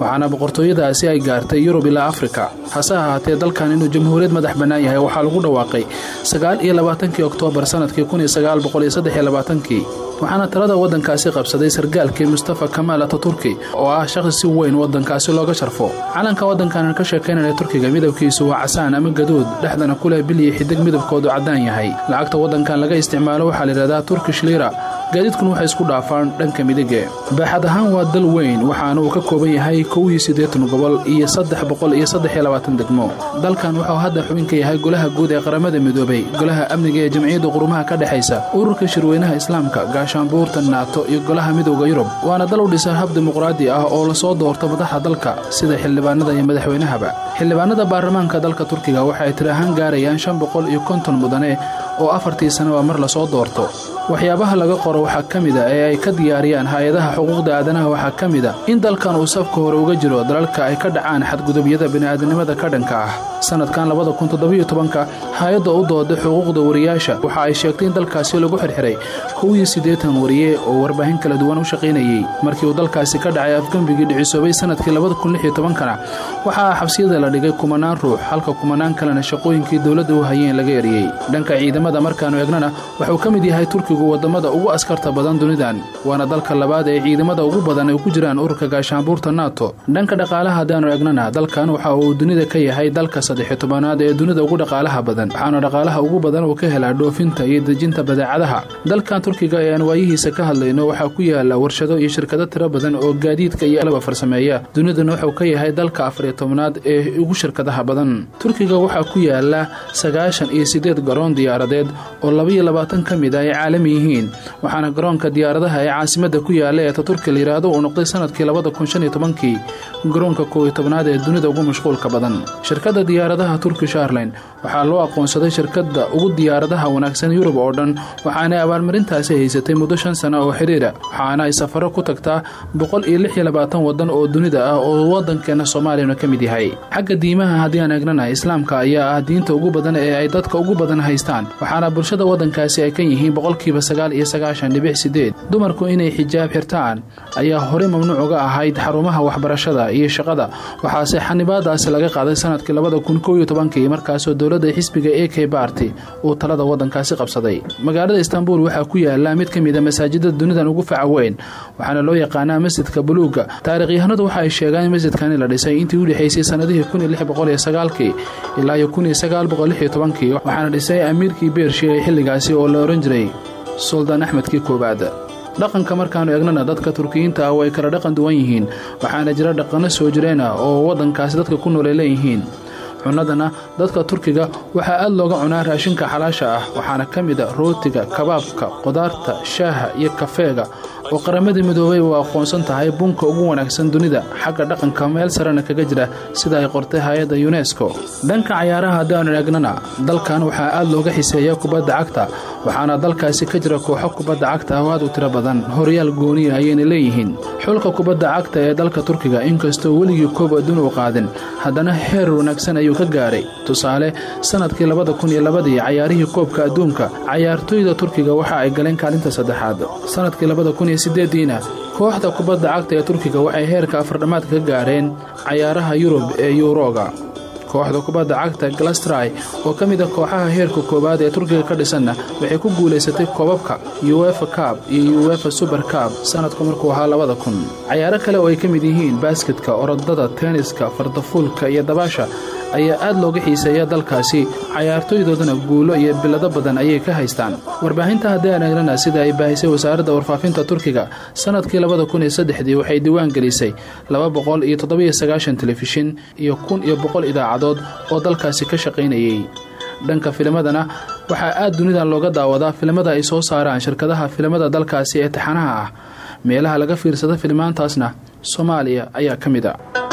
waxaana boqortooyadaasi ay gaartay yurub ilaa afrika. Hase ahaatee dalkan inuu jamhuuriyad madax bannaan yahay waxaa lagu dhawaaqay sagaal iyo labaatankii oktoobar sannadkii kun iyo sagaal boqol iyo saddex iyo labaatankii waxaana talada waddankaasi qabsaday sargaalkii mustafa kamaal ataturki oo ah shaqsi si weyn waddankaasi looga sharfo. Calanka waddankan ka sheekaynaya turkiga midabkiisu waa casaan ama gaduud dhexdana ku leh xidig midabkoodu caddaan yahay. Lacagta waddankan laga isticmaalo waxaa layidhahdaa turkish liira gaadiidkun waxay isku dhaafaan dhanka midige. Baaxad ahaan waa dal weyn waxaana uu ka kooban yahay kow iyo siddeetan gobol iyo saddex boqol iyo saddex iyo labaatan degmo. Dalkan wuxuu hadda xubin ka yahay golaha guud ee qaramada midoobay golaha amniga ee jamciyadda qurumaha ka dhexaysa ururka shirweynaha islaamka gaashaanbuurta naato iyo golaha midowda yurub. Waana dal u dhisan hab dimuqraadi ah oo la soo doorto madaxa dalka sida xildhibaanada iyo madaxweynahaba xildhibaanada baarlamaanka dalka turkiga waxa ay tir ahaan gaarayaan shan boqol iyo konton mudane oo afartii sanaba mar la soo doorto waxyaabaha laga qoro waxaa ka mid a ee ay ka diyaariyaan hay'adaha xuquuqda aadanaha waxaa ka mid a in dalkan uu safka hore uga jiro dalalka ay ka dhacaan xadgudubyada bini'aadanimada ka dhanka ah sanadkan labada kun toddobiyo tobanka hay'adda u dooda xuquuqda wariyaasha. Waxa ay sheegtay in dalkaasi lagu xirxiray kow iyo siddeetan wariye oo warbaahin kala duwan u shaqaynayey markii uu dalkaasi ka dhacay afgembigii dhicisoobay sannadkii labada kun lix waxaa xabsiyada la dhigay kumanaan ruux halka kumanaan kalena shaqooyinkii dowladda u hayeen laga eriyey dhanka ciidamada markaannu eegnana wuxuu ka mid yahay turkigu waddamada ugu askarta badan dunidan waana dalka labaad ee ciidamada ugu badan ay ku jiraan ururka gaashaanbuurta nato. Dhanka dhaqaalaha haddaannu eegnana dalkan waxa uu dunida ka yahay dalka saddex tobanaad ee dunida ugu dhaqaalaha badan waxaana dhaqaalaha ugu badan uu ka helaa dhoofinta iyo dejinta badeecadaha. Dalkan turkiga ee aan waayihiisa ka hadlayno waxaa ku yaalla warshado iyo shirkado tiro badan oo gaadiidka iyo alaba farsameeya. Dunidana wuxuu ka yahay dalka afariyo tobnaad ee ugu shirkadaha badan. Turkiga waxaa ku yaalla sagaashan iyo siddeed garoon diyaaradeed oo labaiyo labaatan ka mid ah ay caalami yihiin waxaana garoonka diyaaradaha ee caasimadda ku yaalla ee taturki la yidhaahdo uu noqday sannadkii labada kun shan iyo tobankii garoonka kow iyo tobnaad ee dunida ugu mashquulka badan diyaaradaha turkish airline waxaa loo aqoonsaday shirkadda ugu diyaaradaha wanaagsan yurub oo dhan waxaanay abaalmarintaasi haysatay muddo shan sano oo xidhiira waxaana ay safaro ku tagtaa boqol iyo oo dunida ah oo waddankeenna soomaaliyana ka mid yahay. Xagga diimaha haddii aan eegnana islaamka ayaa ah diinta ugu badan ee ay dadka ugu badan haystaan waxaana bulshada waddankaasi ay ka yihiin boqolkiiba sagaal iyo sagaashan dhibic sideed dumarku inay xijaab xirtaan ayaa horey mamnuuc uga ahayd xarumaha waxbarashada iyo shaqada waxaase xanibaadaasi laga qaaday sannadkii labada kun kow iyo tobankii markaasoo dowladda xisbiga a k barty uu talada waddankaasi qabsaday. Magaalada istanbul waxaa ku yaalla mid ka mida masaajidada dunidan ugu faca weyn waxaana loo yaqaanaa masjidka buluuga taarikhyahanadu waxa ay sheegaan in masjidkani la dhisay intii u dhexaysay sannadihii sagaalkii ilaa iyo kun iyo sagaal boqol lix iyo tobankii waxaana dhisay amiirkii beershiya ee xilligaasi oo la odhan jiray. Suldaan axmedkii koowaad. Dhaqanka markaannu eegnana dadka turkiyiinta ah way kala dhaqan duwan yihiin waxaana jira dhaqanno soo jireena oo waddankaasi dadka ku nool leeyihiin cunnadana dadka turkiga waxaa aad looga cunaa raashinka xalaasha ah waxaana ka mid a rootiga kabaabka qudaarta shaaha iyo kafeega oo qaramadii midoobay uu aqoonsan tahay bunka ugu wanaagsan dunida. Xagga dhaqanka meel sarena kaga jira sida ay qortay hay'adda yunesko dhanka cayaaraha haddaanu eegnana dalkan waxaa aad looga xiseeyaa kubadda cagta waxaana dalkaasi ka jira kooxo kubadda cagta ah oo aad u tiro badan. Horyaal gooniya ayayna leeyihiin. Xulka kubadda cagta ee dalka turkiga inkastoo weligii koob adduun uu qaadin haddana heer wanaagsan ayuu ka gaaray. Tusaale sannadkii labada kun iyo cayaarihii koobka adduunka cayaartooyda turkiga waxa ay galeen kaalinta saddexaad sideediina kooxda kubadda cagta ee turkiga waxay heerka afardhammaadka ka gaareen cayaaraha yurub ee yuuroga kooxda kubadda cagta galastray oo ka mid a kooxaha heerka koowaad ee turkiga ka dhisanna waxay ku guulaysatay koobabka uefa kaab iyo uefa suber kaab sannadku markuu ahaa labada kun. Cayaaro kale oo ay ka mid yihiin baasketka orodada tenniska fardafuulka iyo dabaasha ayaa aad looga xiiseeya dalkaasi. Cayaartooydoodana guulo iyo bilado badan ayay ka haystaan. Warbaahinta haddii aan sida ay baahisay wasaaradda warfaafinta turkiga sannadkii labada kun iyo saddexdii waxay diiwaan gelisay. Laba boqol iyo toddobiyo sagaashan telefishin iyo kun iyo boqol idaacadood oo dalkaasi ka shaqaynayey dhanka filimadana waxaa aad dunidan looga daawadaa filimada ay soo saaraan shirkadaha filimada dalkaasi ee taxanaha ah. Meelaha laga fiirsada filimaantaasna soomaaliya ayaa ka mid a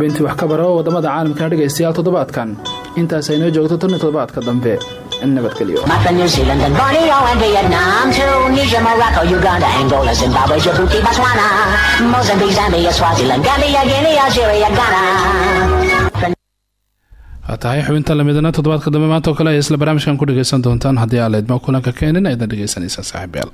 xubintii wax ka bara oo waddamada caalamkana dhegaystayaal toddobaadkan. Intaas aynoo joogto tan toddobaadka dambe. Nabadgelyo Mata New Zealand and Borneo and Vietnam, Tunisia, Morocco, Uganda, Angola, Zimbabwe, Djibouti, Botswana, Mozambique, Zambia, Swaziland, Gambia, Guinea, Algeria, Ghana. waa tahay xubinta lamidana toddobaadka dambe maanta oo kale ay isla barnaamijkan ku dhegaysan doontaan. Haddii aa leedma kulanka keenin aydan dhegaysanaysaa saaxiibayaal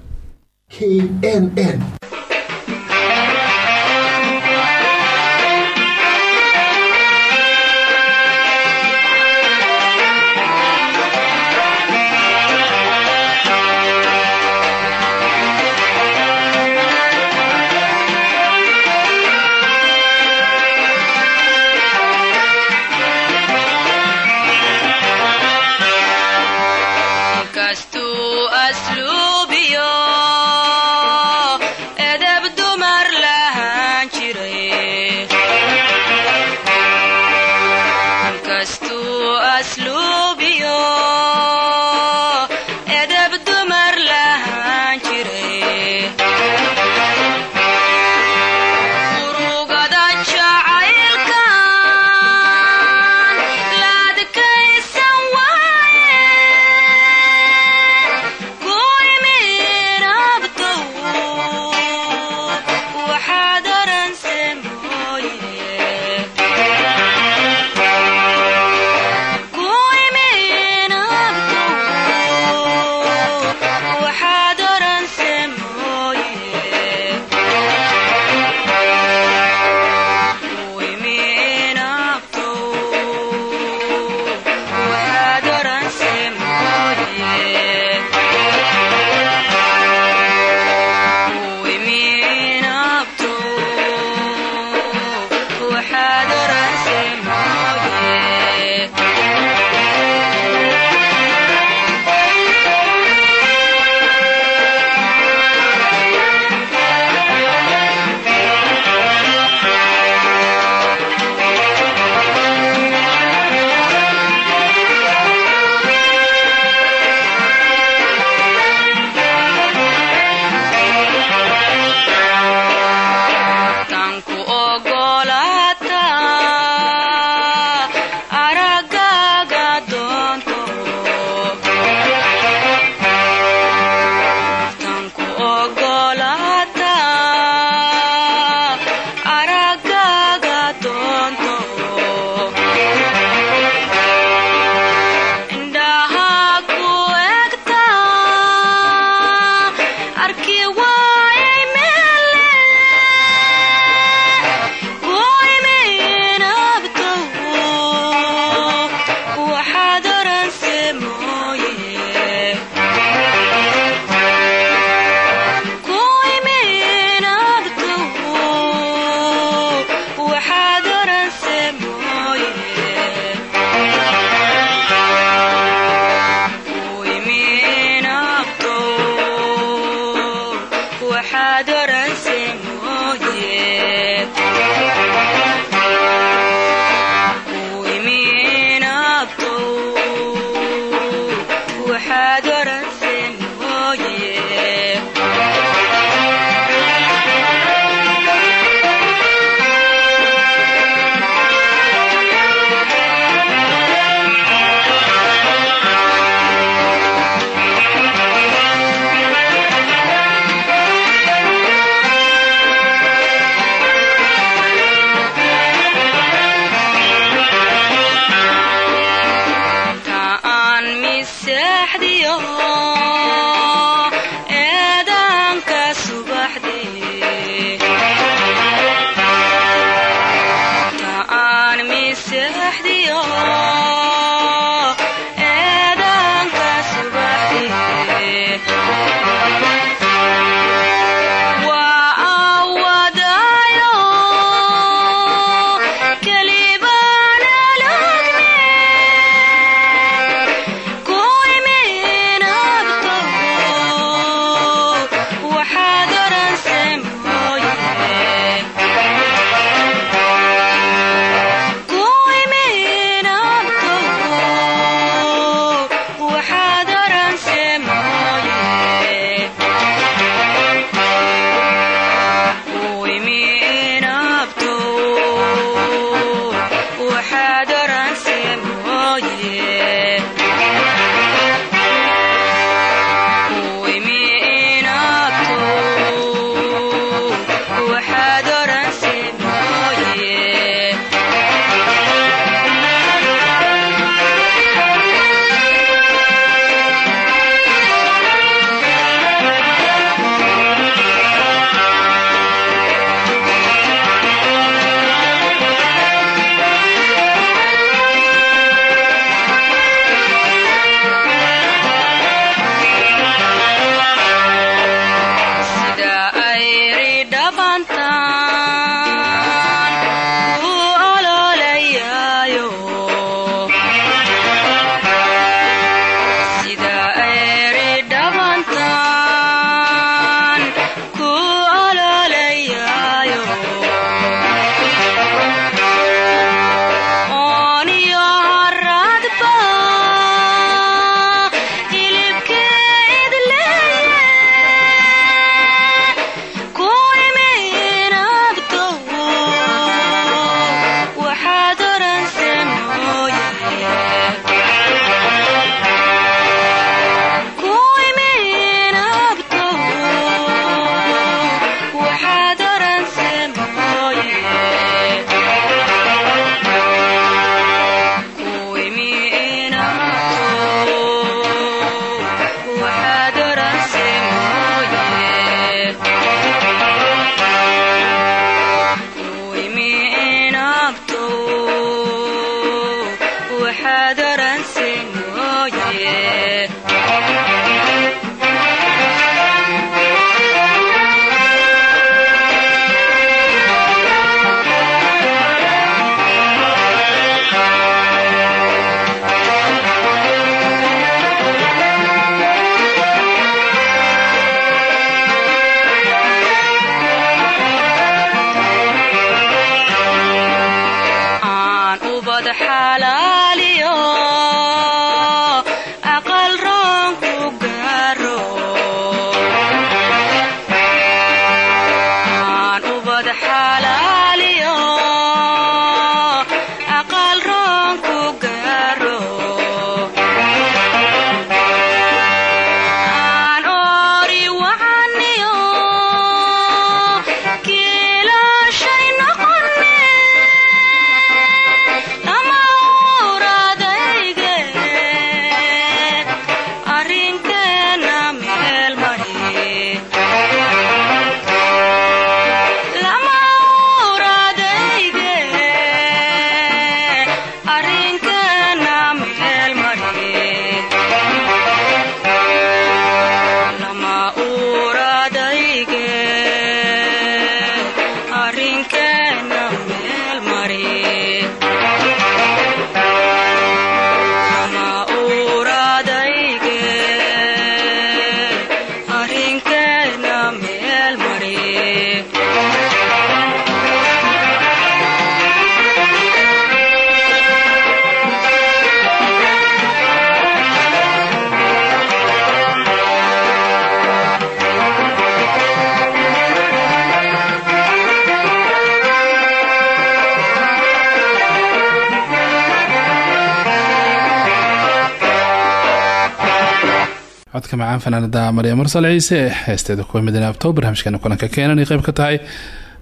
codka macaan fanaanada maryam mursal ciise heesteeda kuwa midna abto barnaamijkeena kulanka keenan ay qayb ka tahay.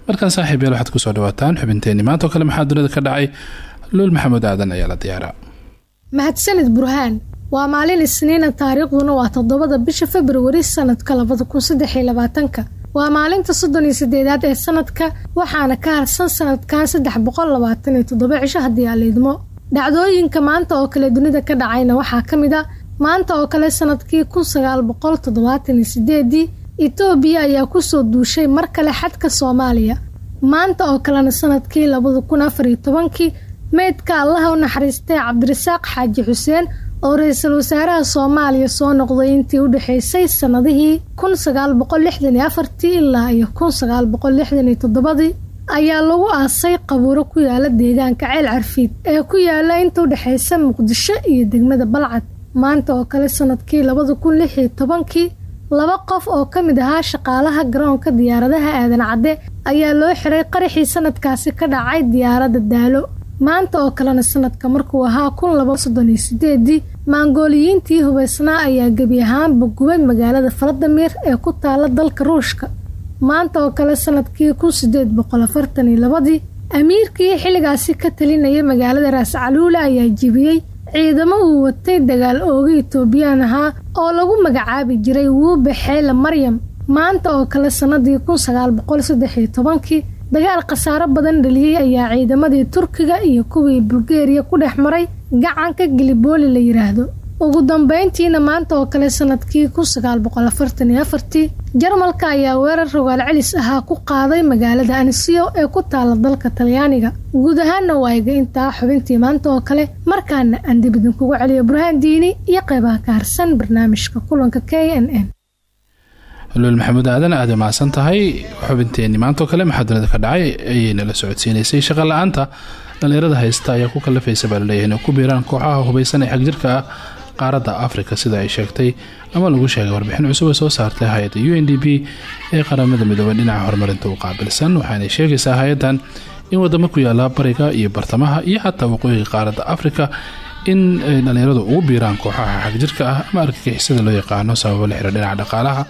Markaan saaxiib yael waxaad ku soo dhawaataan xubinteeni maanta oo kale maxaa dunida ka dhacay? Luul maxamuud aadan ayaa la diyaara. Mahadsanid burhaan. Waa maalin isniina taariikhduna waa toddobada bisha februari sanadka labada kun saddex iyo labaatanka. Waa maalinta soddon iyo sideedaad ee sanadka waxaana ka harsan sanadkan saddex boqol labaatan iyo toddoba cisho haddii dhacdooyinka maanta oo kale dunida ka dhacayna waxaa ka mid a maanta oo kale sannadkii kun sagaal boqol toddobaatan iyo sideedii itoobiya ayaa ku soo duushay mar kale xadka soomaaliya. Maanta oo kalena sannadkii labada kun afar iyo tobankii meydka allaha u naxariistay cabdirasaaq xaaji xuseen oo ra'iisul wasaaraha soomaaliya soo noqday intii u dhexaysay sannadihii kun sagaal boqol ilaa iyo kun sagaal boqol lixdan iyo toddobadii ayaa lagu aasay qabuuro ku yaalla deegaanka ceel carfiid ee ku yaalla inta u dhexaysa muqdisho iyo degmada balcad maanta oo kale sannadkii labada kun lix tobankii laba qof oo ka mid ahaa shaqaalaha garoonka diyaaradaha aadan cadde ayaa loo xiray qaraxii sanadkaasi ka dhacay diyaaradda daalo. Maanta oo kalena sanadka markuu ahaa kun laba soddon iyo sideedii maangooliyiintii hubaysnaa ayaa gebi ahaanba gubay magaalada faladamir ee ku taala dalka ruushka. Maanta oo kale sannadkii kun sideed boqol afartan labadii amiirkii xilligaasi ka talinaya magaalada raascaluule ayaa jibiyey ciidamo uu watay dagaal ooga itoobiyaan ahaa oo lagu magacaabi jiray wuube xeyle maryam maanta oo kale sannadii kun sagaal tobankii. Dagaal khasaaro badan dhaliyey ayaa ciidamadii turkiga iyo kuwii bulgeriya ku dhex maray gacanka gilibooli la yidhaahdo ugu dambeyntiina maanta oo kale sannadkii kun sagaal boqol afartan iyo afartii jarmalka ayaa weerar rogaal celis ahaa ku qaaday magaalada ansiyo ee ku taala dalka talyaaniga. Guud ahaana waayga intaa xubintii maanta oo kale markaana aan dib idinkugu celiyo burhaan diini iyo qeybaha ka barnaamijka kulanka k n n. Aadan aad mahadsan tahay xubinteeni maantaoo kale maxaa dunida ka dhacay ayayna la socodsiinaysay shaqa la'aanta dhallinyarada haysta ayaa ku kalafaysa baa la leeyahay inay ku biiraan kooxaha hubaysan ee xagjirka ah qaaradda afrika sida ay sheegtay ama lagu sheegay warbixin cusub ay soo saartay hay'adda ee qaramada midoobay dhinaca horumarinta u qaabilsan waxaanay sheegaysaa hay'addan in wadamo ku yaalla bariga iyo bartamaha iyo xataa waqooyiga qaaradda afrika in ay dhallinyaradu ugu biiraan kooxaha xagjirka ah ama argagixisada loo yaqaano sababo la xira dhinaca dhaqaalaha.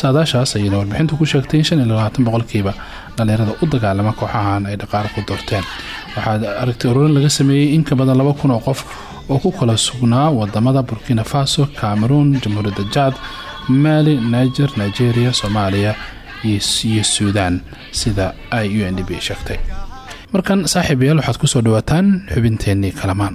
Saadaashaas ayayna warbixintu ku sheegtay in shan iyo labaatan u dagaalama kooxahan ay dhaqaalo ku doorteen. Waxaa aragtay ururin laga sameeyey in ka badan laba kun oo qof oo ku kala sugnaa waddamada burkina faso cameroon jamhuuriyadda jaad maali niger nigeria soomaaliya iyo suudaan sida ay u n sheegtay. Markan saaxiib yaal waxaad ku soo dhawaataan xubinteennii kalamaan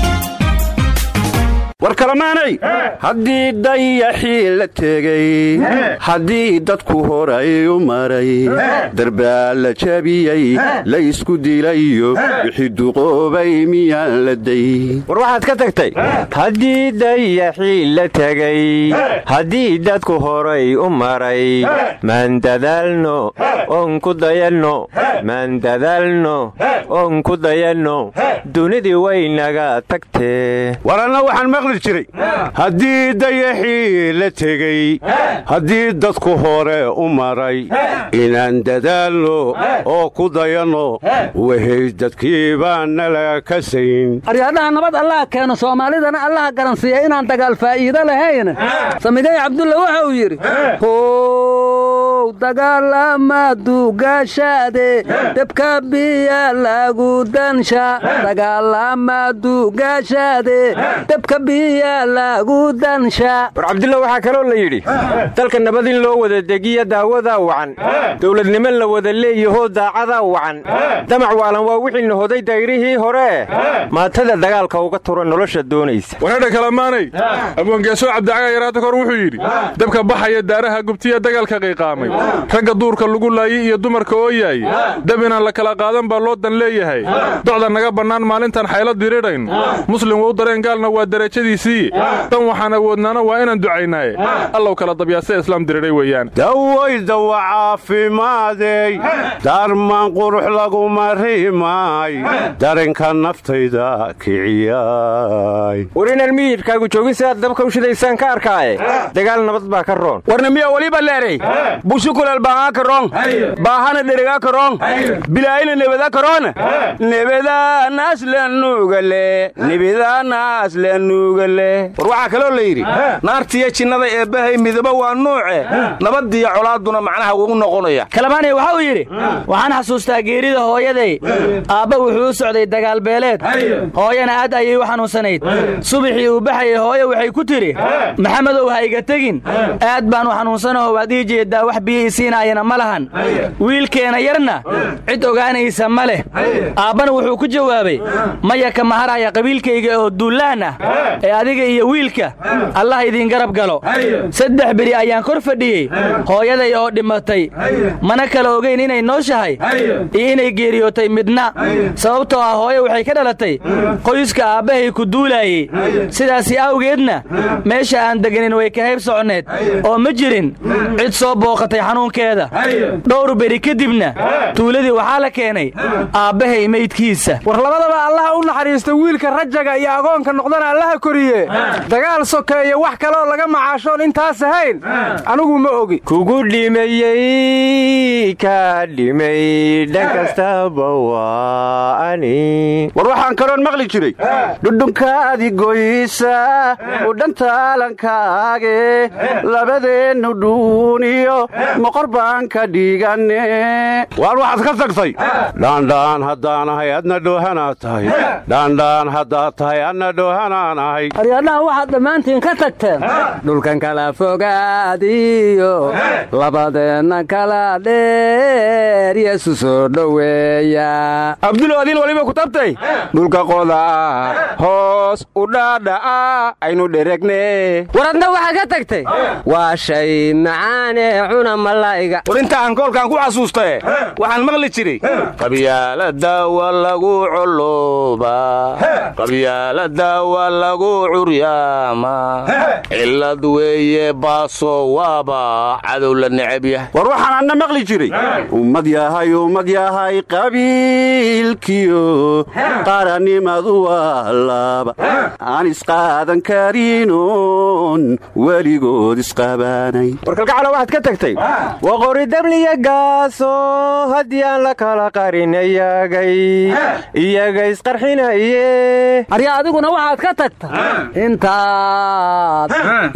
war kalamaanay? Haddii dayaxii la tegey haddii dadku horay u maray darbaa la jabiyey la ysku dilayo wixii duqoobay miyaan la day. War waxaad ka tagtay? Haddii dayaxii la tegey haddii dadku horay u maray maan dadaalno oon ku dayanno maan dadaalno oon ku dayanno dunidii waynaga tagtee haddii dayaxii la tegey haddii dadku hore u maray inaan dadaalno oo ku dayanno wahay dadkii baan nala kasayn aryaadhaha nabad allaha keeno soomaalidana allaha garansiiya inaan dagaal faa'iido lahayn. Samigay cabdulla waxa uu yidhi how dagaalamaadu gaashaade debka biya lagu dansha. Dagaalamaadu gaashaade debka dansha war cabdulla waxaa kaloo la yidhi dalka nabad in loo wada degiya daawadaa wacan dowladnimo la wada leeyahoo daacadaa wacan damac waalan waa wixiina hoday dayrihii hore maatada dagaalka uga tura nolosha doonaysa. Warhadha kalamaanay abwangeesoo cabdicaga yaraata kor wuxuu yidhi dabka baxaya daaraha gubtiya dagaalka qiiqaamay. Ragga duurka lagu laayay iyo dumarka oo yaay dab inaan la kala qaadan baa loo dan leeyahay. Docda naga bannaan maalintaan xaylo diridhayn muslim wou dareen gaalna waa derajadiisii dan waxaan awoodnaana waa inaan ducaynaaye allow kala dabyaase islaam diridhay weeyaan. Dawoy dawa caafimaadey. Daarmaan qurux laguma rimaay darenka naftayda kiciyay war inaan miyidhkaagu joogin sidaad dabka u shidaysaan ka arkaaye. Dagaal nabad baa ka roon. Warna miya waliba leeray bushukulal baahaa karoon baahana dherigaa karoon bilaayina nebada karoon nebadaanaas lanuugale nebadaanaas lanuugale war waxaa kaloo la yidhi naartiyo jinnada eebbahay midaba waa nuuce nabadiyo colaaduna macnaha ugu noqonaya kalamaanay waxa uu yidhi waxaan xasuustaa geerida hooyaday. Aabba wuxuu u socday dagaalbeeleed hooyana aad ayay u xanuunsanayd. Subaxii uu baxayay hooye waxay ku tidhi maxamedow ha iga tegin. Aad baan u xanuunsanaho waad ii jeeddaa wax biyo i siinaayana ma lahan. Wiilkeena yarna cid ogaanaysa ma leh. Aabbana wuxuu ku jawaabay maya ka maharaya qabiilkayga oo duullaan ah adiga iyo wiilka allah idiin garab galo. Saddex beri ayaan kor fadhiyey hooyaday oo dhimatay. Mana kala ogayn inay nooshahay iyo inay geeriyootay midna. Sababtoo ah hooye waxay ka dhalatay qoyska aabbahay ku duulaayey. Sidaasi awgeedna meesha aan deganin way ka hayb soconneed. Oo ma jirin cid soo booqatay xanuunkeeda. Dhowr beri kadibna tuuladii waxaa la keenay aabbahay meydkiisa. War labadaba allaha u naxariista wiilka rajaga iyo agoonka noqdana allaha koriye dagaal sokeeye wax kaleoo laga macaashoon intaas ahayn? Anigu ma ogi. Kugu dhimayey kaa dhimay dhan kastaba waa ani. War waxaan kaloon maqli jiray. Dhudhunkaadi goysa u dhantaalankaage labadeennu dhuuniyo moqor baan ka dhigane waar waxaad ka tagtay. Dhaandhaan haddaanahay adna dhoohanaa tahay. Dhaandhaan haddaad tahay adna dhoohanaanahay aryadhaha waxaad dhammaantiin ka tagteen. Dhulkan kala fogaadiyo. Labadeenna kala dheer yeesu soo dhoweeya. Abdulo adiin waliba ku tabtay dhulka qodaa hoos u dhaadha'a aynu dheregne war adna waxaa ka tagtay. Waa shay macaane cuna malaa'iga. War inta aan koolkaan ku xasuustae waxaan maqli jiray. Qabyaalada waa lagu colooba qabyaalada waa lagu curyaama cillad weeye baaso waaba cadow la necab war waxaan anna maqli jiray. Ummad yahay ummad yahay qabiilkiyo. Qaranimadu waa laba aan isqaadan karinon weligood isqabaanayn war kalgacalo waxaad ka tagtay. Waqori dabliya gaaso haddii aan la kala qarin iyagay. Iyaga isqarxinaye arya adiguna waxaad ka tagta intaad.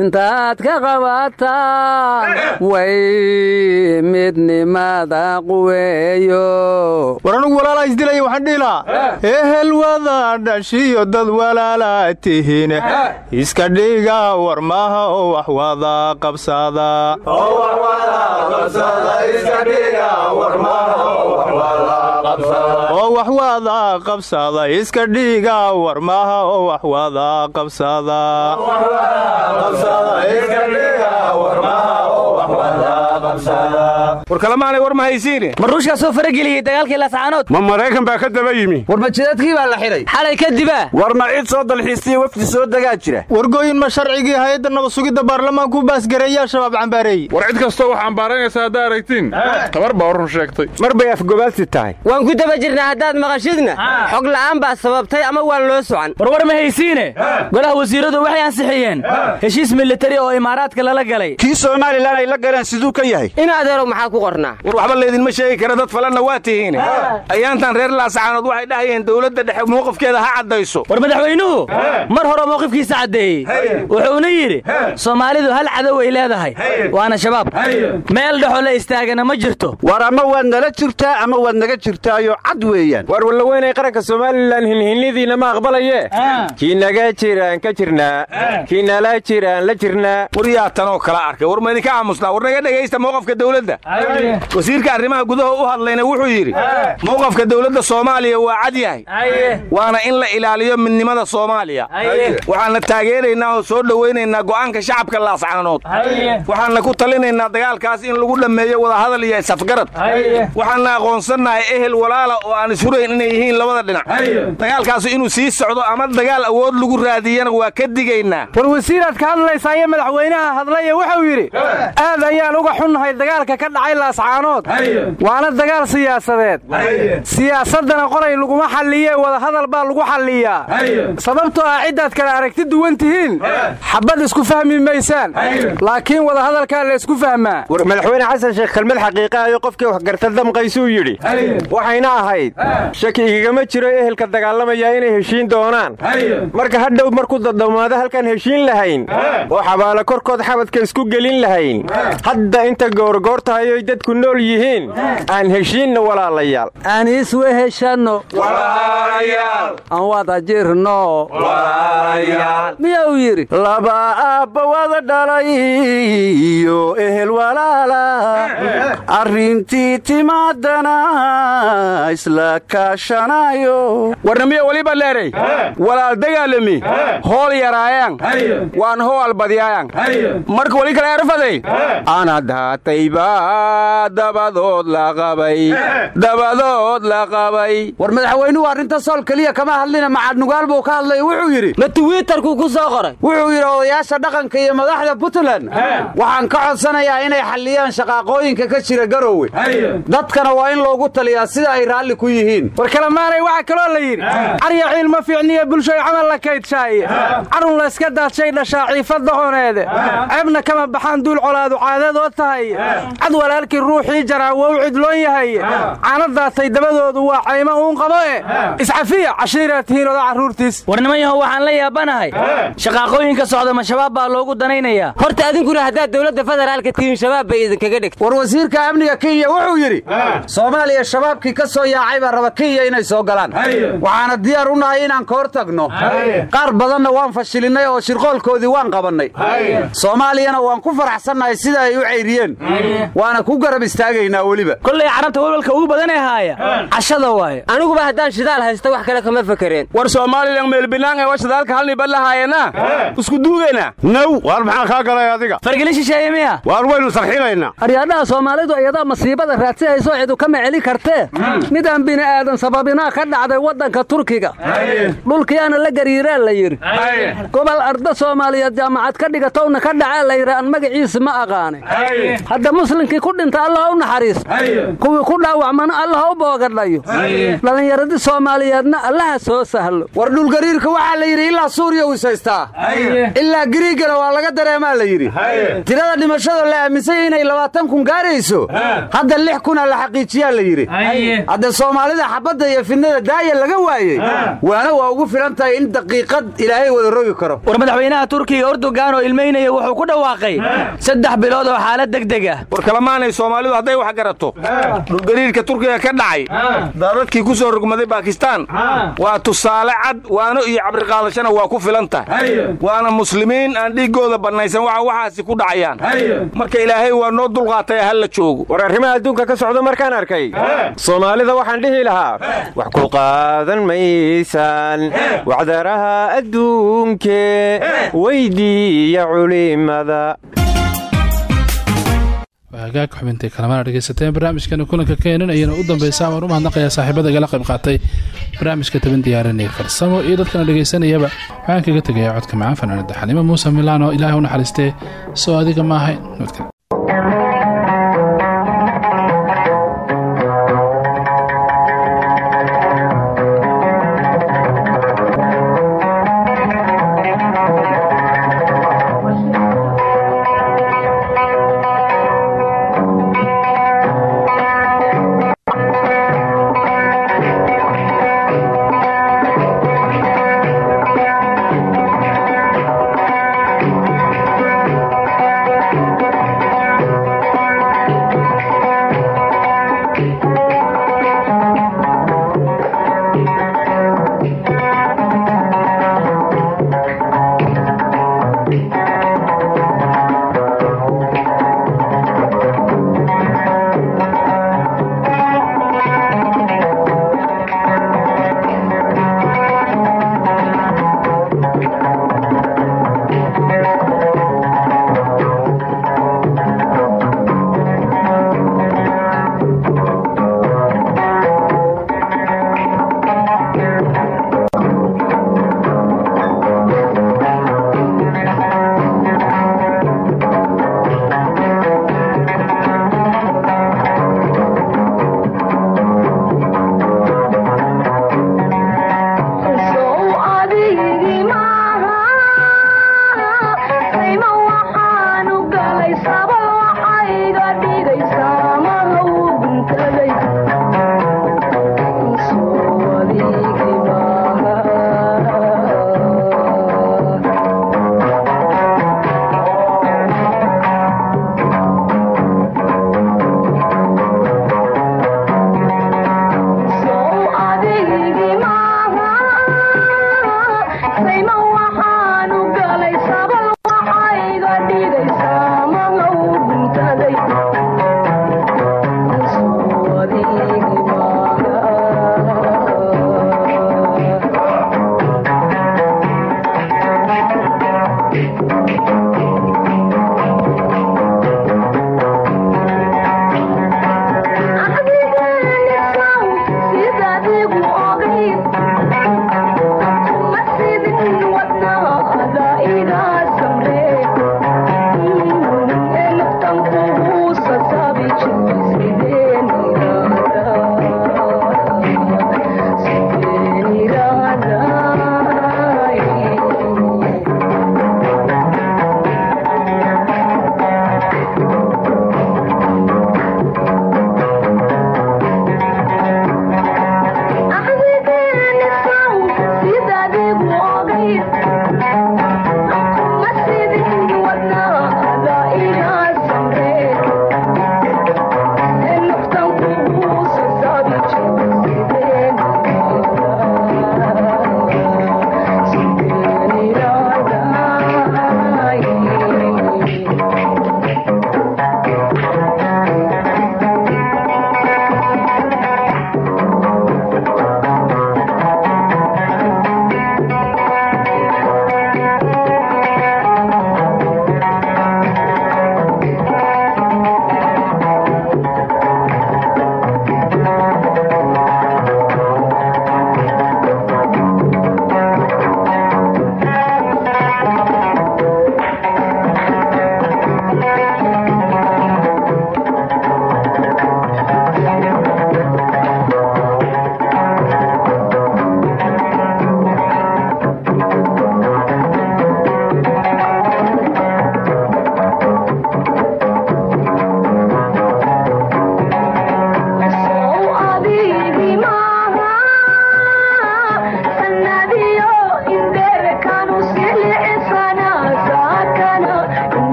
Intaad ka qabataan. Way midnimada quweeyo. War anugu walaalaa isdilaya waxaan dhihi lahaa. Ehel wada dhashiyo dad walaalaa tihiin iska dhiga war maaha oo wax wada qabsada wax wada qabsada iska dhiga war maaha oo wax wada qabsada war kalamaanay war ma haysiine? Ma ruushkaa soo farageliyey dagaalkii laascaanood ma maraykan baa ka daba yimi. War majidaadkii baa la xidhay xalay kadibaa war ma cid soo dalxiistiya wafdi soo degaa jira? Wargooyin ma sharcigii hay'adda nabad sugidda baarlamaanku baasgareeyaa shabaab cambaareeyey war cid kastoo wax ambaaraynaysa haddaa aragtiin. Tabar baa run sheegtay. Mar bay afgobaadsi tahay. Waan ku daba jirnaa haddaad maqashidna. Xog la'aan baa sababtay ama waan loo socan warwar ma haysiine? Golaha wasiiradu waxay ansixiyeen. Heshiis militari oo imaaraadka lala galay. Kii somalilan ay la galeen siduu ka yahay in adeerow maxaa ku qornaa? War waxba laydinma sheegi kara dad falanna waa tihiin. Ayaantan reer laasacaanood waxay dhahayeen dowladda dhexe mowqifkeeda ha caddayso. War madaxweynuhu mar hore mowqifkiisa caddeeyey. Wuxuuna yidhi soomaalidu hal cadow ay leedahay. Waana shabaab. Meel dhexoo la istaagana ma jirto. War ama waad nala jirtaa ama waad naga jirtaayo cad weeyaan. War wallaweynay qaranka somalilan hinhinnidiina ma aqbalaye? Kii naga jiraan ka jirnaa kii nala jiraan la jirnaa. War yaa tanoo kala arkay war ma idinka aamusnaa war naga dhegaysta mowqafka dowladda. Wasiirka arrimaha gudaha u hadlayna wuxuu yidhi mowqafka dowladda soomaaliya waa cad yahay. Waana in la ilaaliyo midnimada soomaaliya. Waxaana taageeraynaa oo soo dhowaynaynaa go'aanka shacabka laascaanood. Waxaana ku talinaynaa dagaalkaas in lagu dhammeeyo wadahadal iyo isafgarad waxaana aqoonsannahay ehel walaala oo aan ishurayn inay yihiin labada dhinac. Dagaalkaas inuu sii socdo ama dagaal awood lagu raadiyana waa ka digaynaa. War wasiiraad ka hadlaysaa iyo madaxweynaha hadlaya wuxuu yidhi aad ayaan uga xunnahay dagaalka ka dhacay laascaanood waana dagaal siyaasadeed. Siyaasaddana qoray laguma xalliye wadahadal baa lagu xalliyaa. Sababtoo ah ciddaad kale aragti duwan tihiin. Xabad isku fahmi maysaan. Laakiin wadahadalkaa la isku fahmaa. War madaxweyne xasan sheekh kelmad xaqiiqaayo qofkii waxgarta damqaysuu yidhi. Waxayna ahayd shaki igagama jiro ehelka dagaalamaya inay heshiin doonaan. Marka hadhow markuu dadamaado halkaan heshiin lahayn. Oo xabaalo korkood xabadka isku gelin lahayn. Hadda inta goorgoor tahay oy dadku nool yihiin aan heshiinna walaalayaal. Aan isweheshanno aan wada jirno. Miyuu yidhi? Laba aabba wada dhalay iyo ehel walaala. Arrintii timaadana isla kaashanayo. Warnamiyo weliba leeray? Walaal dagaalami. Hool yaraayaan. Waan hool badyaayaan marka weli kale erfaday ana daatayba dabadood la qabay dabadood la qabay war madaxweynuhu arrinta sool keliya kama hadlina macadnugaal buu ka hadlay wuxuu yidhi. Ma twiitarkuu ku soo qoray. Wuxuu yidhi odayaasha dhaqanka iyo madaxda puntland waxaan ka codsanayaa inay xalliyaan shaqaaqooyinka ka jira garowe. Dadkana waa in loogu taliyaa sida ay raalli ku yihiin. War kalemaanay waxaa kaloo la yidhi. Carya ciil ma fiicniyo bulshoy camal la kaydshaay carun layska daadshay dhashaa ciifadda oneede ceebna kama baxaan duul colaadu caadadood tahay cad walaalkii ruuxii jaraa wou cidloon yahay. Caana daatay dabadoodu waa caymo uun qabo e. Iscafiya cashiiraad tihiin oda carruurtiis warnimanyahow waxaan la yaabanahay shaqaaqooyinka socda ma shabaab baa loogu danaynayaa. Horta adinkuna haddaad dowladda federaalka tihiin shabaab bay idinkaga dhigtay. War wasiirka amniga kenya wuxuu yidhi soomaaliya shabaabkii ka soo yaacay baa raba kenya inay soo galaan. Waxaana diyaar u nahay inaan ka hor tagno qaar badanna waan fashilinay oo shirqoolkoodii waan qabannay. Soomaaliyana waan ku faraxsannahay sida ay u cayriyeen waana ku garab istaagaynaa weliba. Kollay carabta walwalka ugu badan ee haaya cashada waaye aniguba haddaan shidaal haysta wax kale kama fakereen war soomaalilan meelbinaanga wa shidaalka halni ballahaayana isku duugayna naw waar maxaa kaa galay adiga? Fargelin shisheeye miya waar waynu sarxinaynaa. Aryaadhaha soomaalidu iyadaa masiibada raadsihaysoo cidu kama celi kartee. Midaan bini'aadan sababinaa ka dhacday waddanka turkiga. Dhulkiyaana la gariiraa la yidhi. Gobol arda soomaaliyeed jaamacad ka dhigatowna ka dhacaa la yidhi aan magaciisa ma aqaane hadda muslimkii ku dhinta allah u naxariis. Kuwii ku dhaawacmana allah u boogadhayo dhallinyaradii soomaaliyeedna allaha soo sahlo war dhulgariirka waxaa la yidhi ilaa suuriya u isaystaa ilaa giriigana waa laga dareemaa la yidhi. Tirada dhimashada la aaminsanya inay labaatan kun gaarayso hadda lix kuna la xaqiijiyaa la yidhi. Hadda soomaalida xabadda iyo fidnada daaya laga waayey waana waa ugu filan tahay in daqiiqad ilaahay wada rogi karo. War madaxweynaha turkiga erdogan oo ilmaynaya wuxuu ku dhawaaqay saddex bilood oo xaalad degdeg ah war kalamaanay soomaalidu hadday wax garato. Dhulgariirka turkiga ka dhacay. Daadadkii ku soo rogmaday baakistaan. Waa tusaale cad waano iyo cabriqaadashana waa ku filan tahay. Waana muslimiin aan dhiiggooda bannaysan waxa waxaasi ku dhacayaan. Marka ilaahay waa noo dulqaatay hal la joogo. War arrimaha adduunka ka socdo markaan arkay. Soomaalida waxaan dhihi lahaa wax ku qaadan maysaan. Wacdaraha adduunke weydiiya culimada hagaag xubintay kalamana dhegaysateen barnaamijkana kulanka keenan ayana u dambaysa waan u mahadnaqayaa saaxiibada igala qayb qaatay. Barnaamijka taban diyaarinaya farsamo iyo dadkana dhegaysanayaba waxaan kaga tegayaa codka macaan fanaanada xalimo muuse milaano ilaahay u naxariistee soo adiga ma